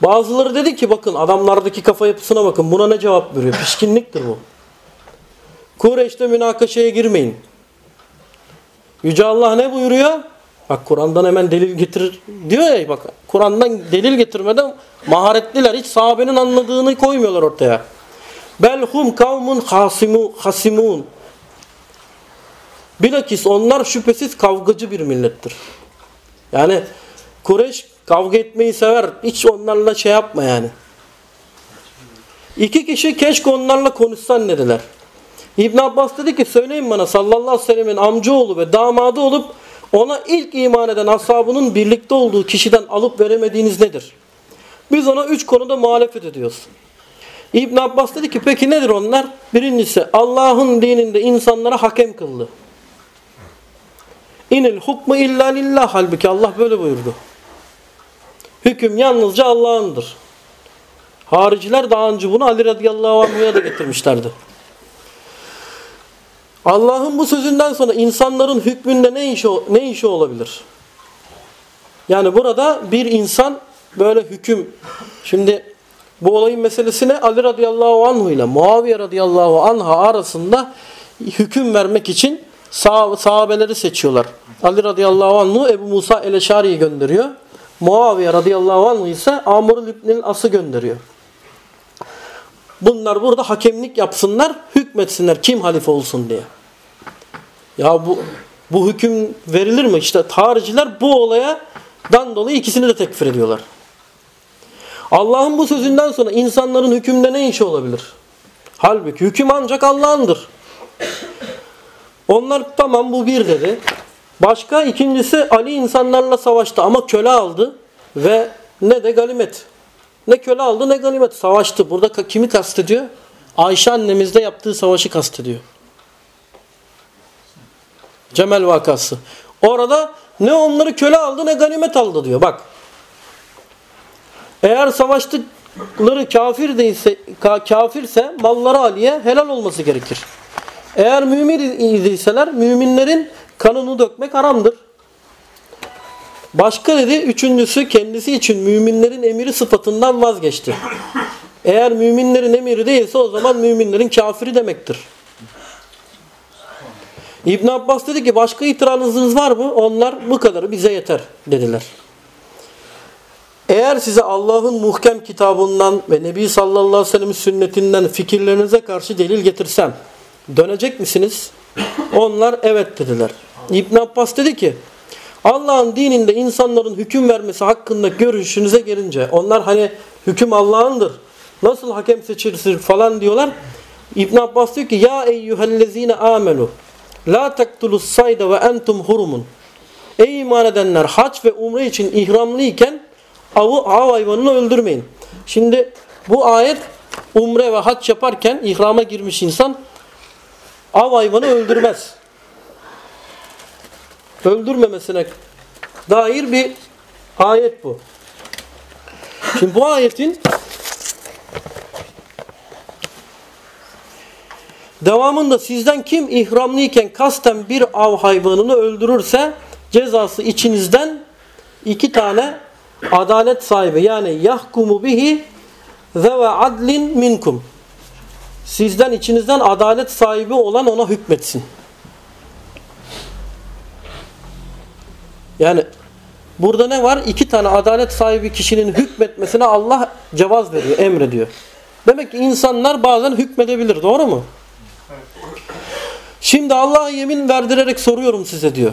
Bazıları dedi ki bakın adamlardaki kafa yapısına bakın. Buna ne cevap veriyor? Pişkinliktir bu. Kureyş'te münakaşaya girmeyin. Yüce Allah ne buyuruyor? Bak Kur'an'dan hemen delil getirir diyor ya bak Kur'an'dan delil getirmeden maharetliler hiç sahabenin anladığını koymuyorlar ortaya. Belhum kavmun hasimu hasimun. Bilakis onlar şüphesiz kavgacı bir millettir. Yani Kureyş kavga etmeyi sever. Hiç onlarla şey yapma yani. İki kişi keşke onlarla konuşsan dediler. İbn Abbas dedi ki söyleyin bana sallallahu aleyhi ve sellemin amcaoğlu ve damadı olup ona ilk iman eden ashabının birlikte olduğu kişiden alıp veremediğiniz nedir? Biz ona üç konuda muhalefet ediyoruz. İbn Abbas dedi ki peki nedir onlar? Birincisi Allah'ın dininde insanlara hakem kıldı. İnil hukmu illa lillah halbuki Allah böyle buyurdu. Hüküm yalnızca Allah'ındır. Hariciler daha önce bunu Ali radıyallahu anh'a da getirmişlerdi. Allah'ın bu sözünden sonra insanların hükmünde ne işi, ne işi olabilir? Yani burada bir insan böyle hüküm. Şimdi bu olayın meselesine Ali radıyallahu anh ile Muaviye radıyallahu anh'a arasında hüküm vermek için sah sahabeleri seçiyorlar. Ali radıyallahu anh'u Ebu Musa el-Eşari'yi gönderiyor. Muaviye radıyallahu anh ise Amr ibn As'ı gönderiyor. Bunlar burada hakemlik yapsınlar, hükmetsinler kim halife olsun diye. Ya bu bu hüküm verilir mi? İşte tarihçiler bu olaya dan dolayı ikisini de tekfir ediyorlar. Allah'ın bu sözünden sonra insanların hükümde ne işi olabilir? Halbuki hüküm ancak Allah'ındır. Onlar tamam bu bir dedi. Başka ikincisi Ali insanlarla savaştı ama köle aldı ve ne de ganimet. Ne köle aldı ne ganimet. Savaştı. Burada kimi kastediyor? Ayşe annemizde yaptığı savaşı kastediyor. Cemel vakası. Orada ne onları köle aldı ne ganimet aldı diyor. Bak. Eğer savaştıkları kafir değilse, kafirse malları Ali'ye helal olması gerekir. Eğer mümin idiyseler müminlerin kanını dökmek haramdır. Başka dedi üçüncüsü kendisi için müminlerin emiri sıfatından vazgeçti. Eğer müminlerin emiri değilse o zaman müminlerin kafiri demektir. İbn Abbas dedi ki başka itirazınız var mı? Onlar bu kadarı bize yeter dediler. Eğer size Allah'ın muhkem kitabından ve Nebi sallallahu aleyhi ve sellem sünnetinden fikirlerinize karşı delil getirsem dönecek misiniz? Onlar evet dediler. İbn Abbas dedi ki Allah'ın dininde insanların hüküm vermesi hakkında görüşünüze gelince onlar hani hüküm Allah'ındır. Nasıl hakem seçilsin falan diyorlar. İbn Abbas diyor ki ya eyyühellezine amenu la taktulus sayda ve entum hurumun. Ey iman edenler hac ve umre için ihramlıyken avı av hayvanını öldürmeyin. Şimdi bu ayet umre ve hac yaparken ihrama girmiş insan av hayvanı öldürmez öldürmemesine dair bir ayet bu. Şimdi bu ayetin devamında sizden kim ihramlıyken kasten bir av hayvanını öldürürse cezası içinizden iki tane adalet sahibi yani yahkumu bihi ve adlin minkum sizden içinizden adalet sahibi olan ona hükmetsin. Yani burada ne var? İki tane adalet sahibi kişinin hükmetmesine Allah cevaz veriyor, emrediyor. Demek ki insanlar bazen hükmedebilir. Doğru mu? Şimdi Allah'a yemin verdirerek soruyorum size diyor.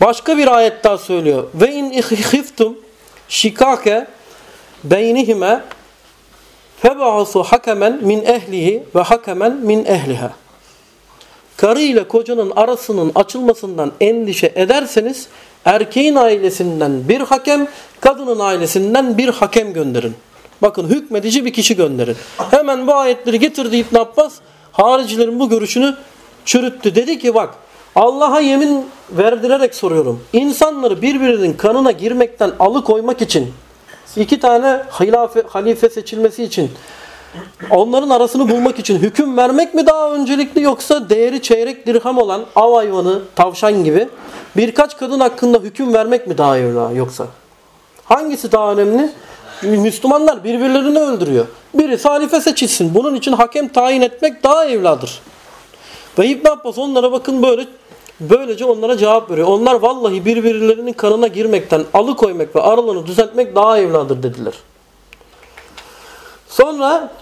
Başka bir ayet daha söylüyor. Ve in ihiftum şikake beynihime feb'asu hakemen min ehlihi ve hakemen min ehliha. Karı ile kocanın arasının açılmasından endişe ederseniz erkeğin ailesinden bir hakem, kadının ailesinden bir hakem gönderin. Bakın hükmedici bir kişi gönderin. Hemen bu ayetleri getirdi İbn Abbas haricilerin bu görüşünü çürüttü. Dedi ki bak Allah'a yemin verdirerek soruyorum. İnsanları birbirinin kanına girmekten alıkoymak için iki tane hilafe, halife seçilmesi için onların arasını bulmak için hüküm vermek mi daha öncelikli yoksa değeri çeyrek dirham olan av hayvanı, tavşan gibi birkaç kadın hakkında hüküm vermek mi daha evla yoksa? Hangisi daha önemli? Müslümanlar birbirlerini öldürüyor. Biri halife seçilsin. Bunun için hakem tayin etmek daha evladır. Ve İbn Abbas onlara bakın böyle böylece onlara cevap veriyor. Onlar vallahi birbirlerinin kanına girmekten alıkoymak ve aralarını düzeltmek daha evladır dediler. Sonra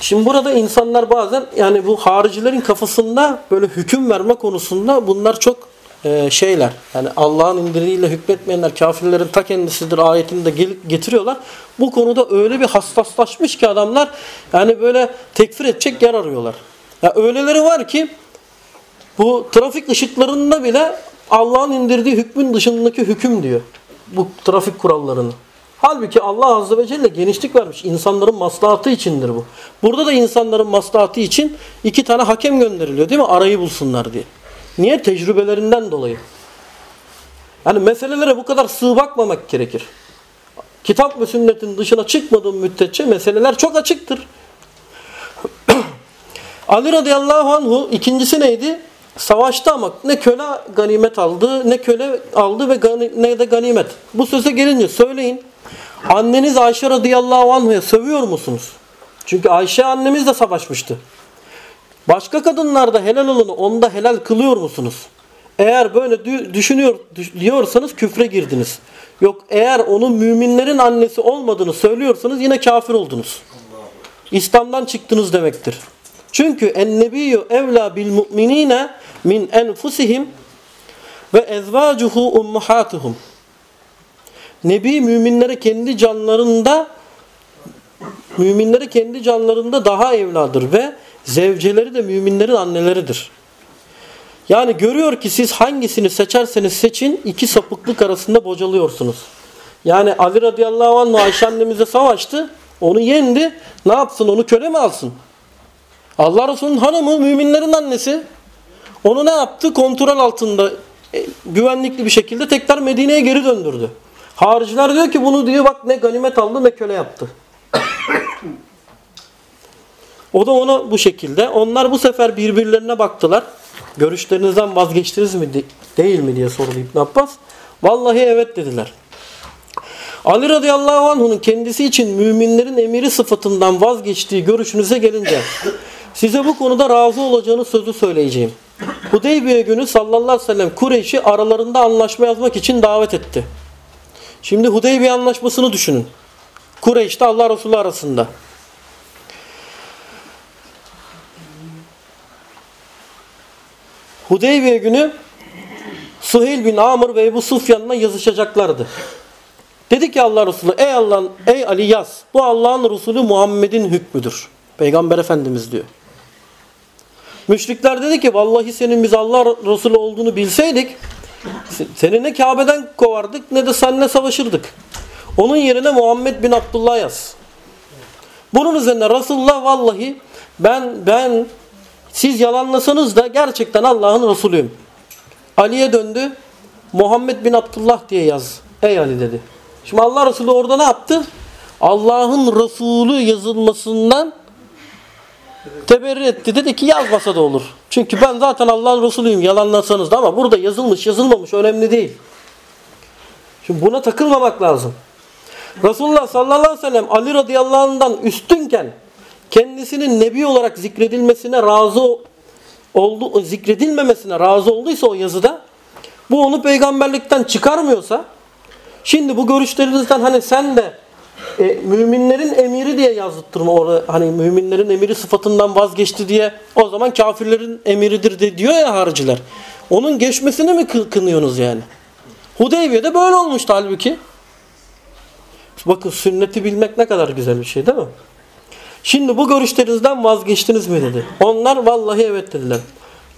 şimdi burada insanlar bazen yani bu haricilerin kafasında böyle hüküm verme konusunda bunlar çok e, şeyler. Yani Allah'ın indiriyle hükmetmeyenler kafirlerin ta kendisidir ayetini de getiriyorlar. Bu konuda öyle bir hassaslaşmış ki adamlar yani böyle tekfir edecek yer arıyorlar. Ya öyleleri var ki bu trafik ışıklarında bile Allah'ın indirdiği hükmün dışındaki hüküm diyor. Bu trafik kurallarını. Halbuki Allah Azze ve Celle genişlik vermiş. İnsanların maslahatı içindir bu. Burada da insanların maslahatı için iki tane hakem gönderiliyor değil mi? Arayı bulsunlar diye. Niye? Tecrübelerinden dolayı. Yani meselelere bu kadar sığ bakmamak gerekir. Kitap ve sünnetin dışına çıkmadığın müddetçe meseleler çok açıktır. Ali radıyallahu anhu ikincisi neydi? Savaşta ama ne köle ganimet aldı, ne köle aldı ve gani, ne de ganimet. Bu söze gelince söyleyin. Anneniz Ayşe radıyallahu anhu'ya sövüyor musunuz? Çünkü Ayşe annemiz de savaşmıştı. Başka kadınlarda helal olanı onda helal kılıyor musunuz? Eğer böyle düşünüyor diyorsanız küfre girdiniz. Yok eğer onun müminlerin annesi olmadığını söylüyorsanız yine kafir oldunuz. İslam'dan çıktınız demektir. Çünkü ennebiyyü evla bil mu'minine min enfusihim ve ezvacuhu ummahatuhum. Nebi müminlere kendi canlarında müminlere kendi canlarında daha evladır ve zevceleri de müminlerin anneleridir. Yani görüyor ki siz hangisini seçerseniz seçin iki sapıklık arasında bocalıyorsunuz. Yani Ali radıyallahu anh Ayşe annemize savaştı. Onu yendi. Ne yapsın? Onu köle mi alsın? Allah Resulü'nün hanımı müminlerin annesi. Onu ne yaptı? Kontrol altında e, güvenlikli bir şekilde tekrar Medine'ye geri döndürdü. Hariciler diyor ki bunu diyor bak ne ganimet aldı ne köle yaptı. o da ona bu şekilde. Onlar bu sefer birbirlerine baktılar. Görüşlerinizden vazgeçtiniz mi değil mi diye sordu İbn Abbas. Vallahi evet dediler. Ali radıyallahu anh'un kendisi için müminlerin emiri sıfatından vazgeçtiği görüşünüze gelince size bu konuda razı olacağını sözü söyleyeceğim. Hudeybiye günü sallallahu aleyhi ve sellem Kureyş'i aralarında anlaşma yazmak için davet etti. Şimdi Hudeybiye anlaşmasını düşünün. Kureyş'te Allah Resulü arasında. Hudeybiye günü Suheyl bin Amr ve Ebu Sufyan'la yazışacaklardı. Dedi ki Allah Resulü ey Allah ey Ali yaz. Bu Allah'ın Resulü Muhammed'in hükmüdür. Peygamber Efendimiz diyor. Müşrikler dedi ki vallahi senin biz Allah Resulü olduğunu bilseydik seni ne Kabe'den kovardık ne de seninle savaşırdık. Onun yerine Muhammed bin Abdullah yaz. Bunun üzerine Resulullah vallahi ben ben siz yalanlasanız da gerçekten Allah'ın Resulüyüm. Ali'ye döndü. Muhammed bin Abdullah diye yaz. Ey Ali dedi. Şimdi Allah Resulü orada ne yaptı? Allah'ın Resulü yazılmasından teberri etti. Dedi ki yazmasa da olur. Çünkü ben zaten Allah'ın Resulüyüm yalanlasanız da ama burada yazılmış yazılmamış önemli değil. Şimdi buna takılmamak lazım. Resulullah sallallahu aleyhi ve sellem Ali radıyallahu anh'dan üstünken kendisinin nebi olarak zikredilmesine razı oldu, zikredilmemesine razı olduysa o yazıda Bu onu peygamberlikten çıkarmıyorsa şimdi bu görüşlerinizden hani sen de e, müminlerin emiri diye yazdırtma orada hani müminlerin emiri sıfatından vazgeçti diye o zaman kafirlerin emiridir de diyor ya hariciler. Onun geçmesini mi kınıyorsunuz yani? Hudeybiye'de böyle olmuştu halbuki. Bakın sünneti bilmek ne kadar güzel bir şey değil mi? Şimdi bu görüşlerinizden vazgeçtiniz mi dedi. Onlar vallahi evet dediler.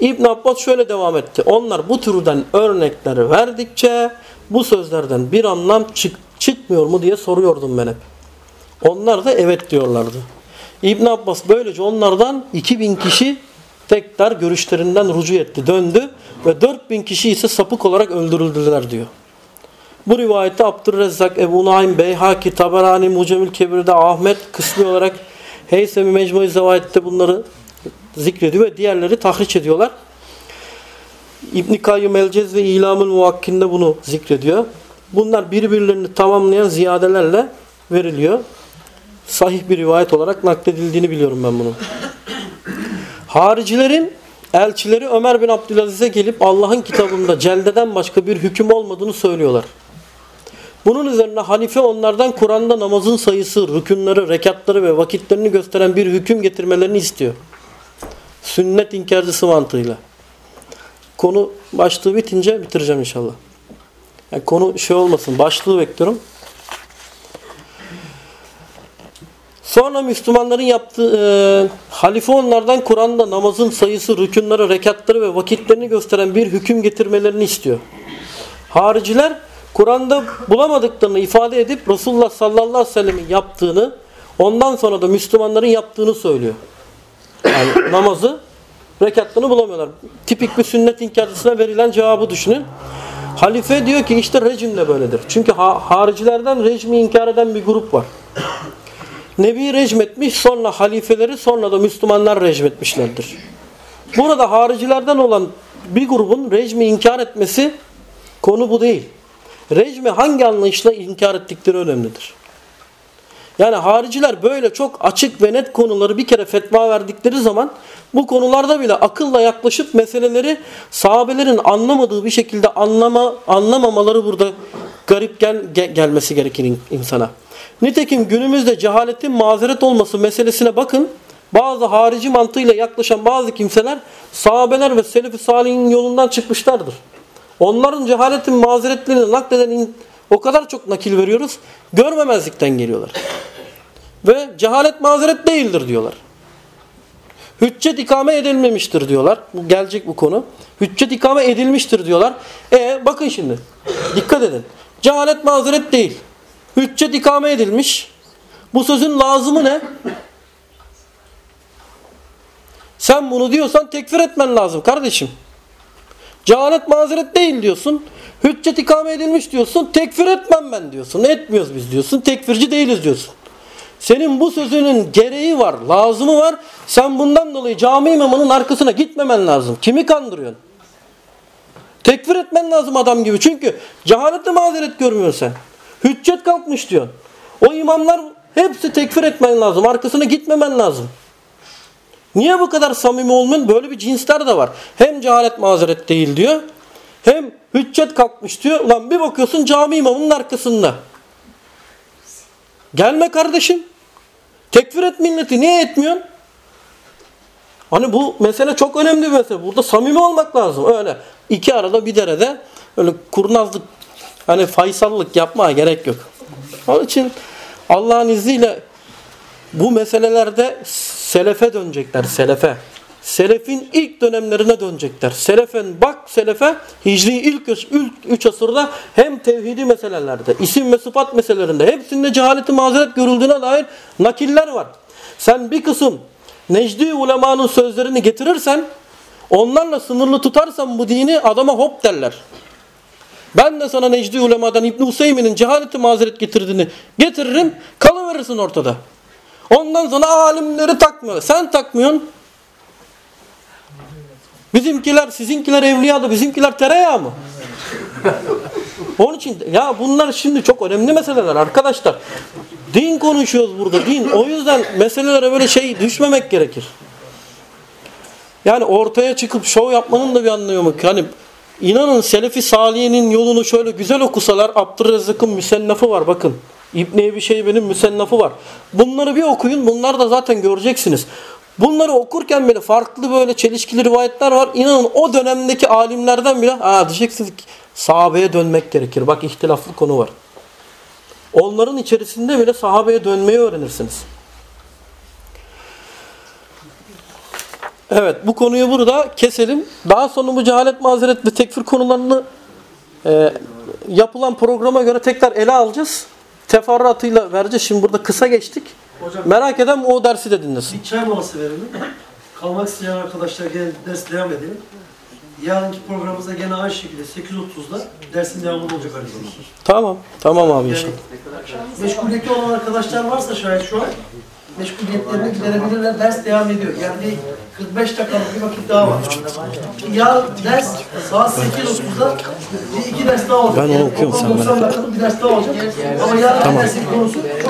İbn Abbas şöyle devam etti. Onlar bu türden örnekleri verdikçe bu sözlerden bir anlam çık çıkmıyor mu diye soruyordum ben hep. Onlar da evet diyorlardı. İbn Abbas böylece onlardan 2000 kişi tekrar görüşlerinden rucu etti, döndü ve 4000 kişi ise sapık olarak öldürüldüler diyor. Bu rivayette Abdurrezzak, Ebu Naim, Beyhaki, Taberani, Mucemül Kebir'de Ahmet kısmi olarak Heysemi Mecmui Zevayet'te bunları zikrediyor ve diğerleri tahriş ediyorlar. İbn-i Kayyum el-Cez ve İlamül Muvakkinde bunu zikrediyor. Bunlar birbirlerini tamamlayan ziyadelerle veriliyor. Sahih bir rivayet olarak nakledildiğini biliyorum ben bunun. Haricilerin elçileri Ömer bin Abdülaziz'e gelip Allah'ın kitabında celdeden başka bir hüküm olmadığını söylüyorlar. Bunun üzerine halife onlardan Kur'an'da namazın sayısı, rükünleri, rekatları ve vakitlerini gösteren bir hüküm getirmelerini istiyor. Sünnet inkarcısı mantığıyla. Konu başlığı bitince bitireceğim inşallah. Yani konu şey olmasın. Başlığı bekliyorum. Sonra Müslümanların yaptığı e, halife onlardan Kur'an'da namazın sayısı, rükünleri, rekatları ve vakitlerini gösteren bir hüküm getirmelerini istiyor. Hariciler Kur'an'da bulamadıklarını ifade edip Resulullah sallallahu aleyhi ve sellemin yaptığını ondan sonra da Müslümanların yaptığını söylüyor. Yani namazı rekatlarını bulamıyorlar. Tipik bir sünnet inkarcısına verilen cevabı düşünün. Halife diyor ki işte rejim de böyledir. Çünkü haricilerden rejimi inkar eden bir grup var. Nebi rejim etmiş sonra halifeleri sonra da Müslümanlar rejim etmişlerdir. Burada haricilerden olan bir grubun rejimi inkar etmesi konu bu değil. Rejimi hangi anlayışla inkar ettikleri önemlidir. Yani hariciler böyle çok açık ve net konuları bir kere fetva verdikleri zaman bu konularda bile akılla yaklaşıp meseleleri sahabelerin anlamadığı bir şekilde anlama anlamamaları burada garip gel, gel, gelmesi gerekir insana. Nitekim günümüzde cehaletin mazeret olması meselesine bakın. Bazı harici mantığıyla yaklaşan bazı kimseler sahabeler ve selef-i salihin yolundan çıkmışlardır. Onların cehaletin mazeretlerini nakleden o kadar çok nakil veriyoruz. Görmemezlikten geliyorlar. Ve cehalet mazeret değildir diyorlar. Hüccet ikame edilmemiştir diyorlar. Gelecek bu konu. Hüccet ikame edilmiştir diyorlar. E bakın şimdi. Dikkat edin. Cehalet mazeret değil. Hüccet ikame edilmiş. Bu sözün lazımı ne? Sen bunu diyorsan tekfir etmen lazım kardeşim. Cehalet mazeret değil diyorsun. Hüccet ikame edilmiş diyorsun. Tekfir etmem ben diyorsun. Etmiyoruz biz diyorsun. Tekfirci değiliz diyorsun. Senin bu sözünün gereği var, lazımı var. Sen bundan dolayı cami imamının arkasına gitmemen lazım. Kimi kandırıyorsun? Tekfir etmen lazım adam gibi. Çünkü cehaletle mazeret görmüyorsun sen. Hüccet kalkmış diyorsun. O imamlar hepsi tekfir etmen lazım. Arkasına gitmemen lazım. Niye bu kadar samimi olmayın? Böyle bir cinsler de var. Hem cehalet mazeret değil diyor. Hem hüccet kalkmış diyor. Ulan bir bakıyorsun cami imamının arkasında. Gelme kardeşim. Tekfir et milleti. Niye etmiyorsun? Hani bu mesele çok önemli bir mesele. Burada samimi olmak lazım. Öyle iki arada bir derede öyle kurnazlık hani faysallık yapmaya gerek yok. Onun için Allah'ın izniyle bu meselelerde selefe dönecekler. Selefe. Selefin ilk dönemlerine dönecekler. Selefen bak selefe hicri ilk, ilk üç asırda hem tevhidi meselelerde, isim ve sıfat meselelerinde hepsinde cehaleti mazeret görüldüğüne dair nakiller var. Sen bir kısım Necdi ulemanın sözlerini getirirsen onlarla sınırlı tutarsan bu dini adama hop derler. Ben de sana Necdi ulemadan İbn Hüseyin'in cehaleti mazeret getirdiğini getiririm, kalıverirsin ortada. Ondan sonra alimleri takmıyor. Sen takmıyorsun. Bizimkiler, sizinkiler evliya da bizimkiler tereyağı mı? Onun için ya bunlar şimdi çok önemli meseleler arkadaşlar. Din konuşuyoruz burada din. O yüzden meselelere böyle şey düşmemek gerekir. Yani ortaya çıkıp şov yapmanın da bir anlamı yok. Hani İnanın Selefi Saliye'nin yolunu şöyle güzel okusalar Abdurrezzak'ın müsennafı var bakın. İbn-i Ebi Şeybe'nin müsennafı var. Bunları bir okuyun. Bunlar da zaten göreceksiniz. Bunları okurken bile farklı böyle çelişkili rivayetler var. İnanın o dönemdeki alimlerden bile ha diyeceksiniz ki sahabeye dönmek gerekir. Bak ihtilaflı konu var. Onların içerisinde bile sahabeye dönmeyi öğrenirsiniz. Evet bu konuyu burada keselim. Daha sonra bu cehalet mazeret ve tekfir konularını e, yapılan programa göre tekrar ele alacağız. Teferruatıyla vereceğiz. Şimdi burada kısa geçtik. Hocam Merak eden o dersi de dinlesin. bir çay molası verelim. Kalmak isteyen arkadaşlar gene ders devam edelim. Yarınki programımızda gene aynı şekilde 8.30'da dersin devamı olacak arkadaşlar. Tamam. Tamam abi Yani inşallah. meşguliyeti olan arkadaşlar varsa şayet şu an meşguliyetlerini giderebilirler. Ders devam ediyor. Yani bir 45 dakikalık bir vakit daha var. Yarın ders saat 8.30'da bir iki ders daha olacak. Ben onu okuyorum, sen merak 90 dakikalık bir ders daha olacak. Ama yarın dersin konusu çok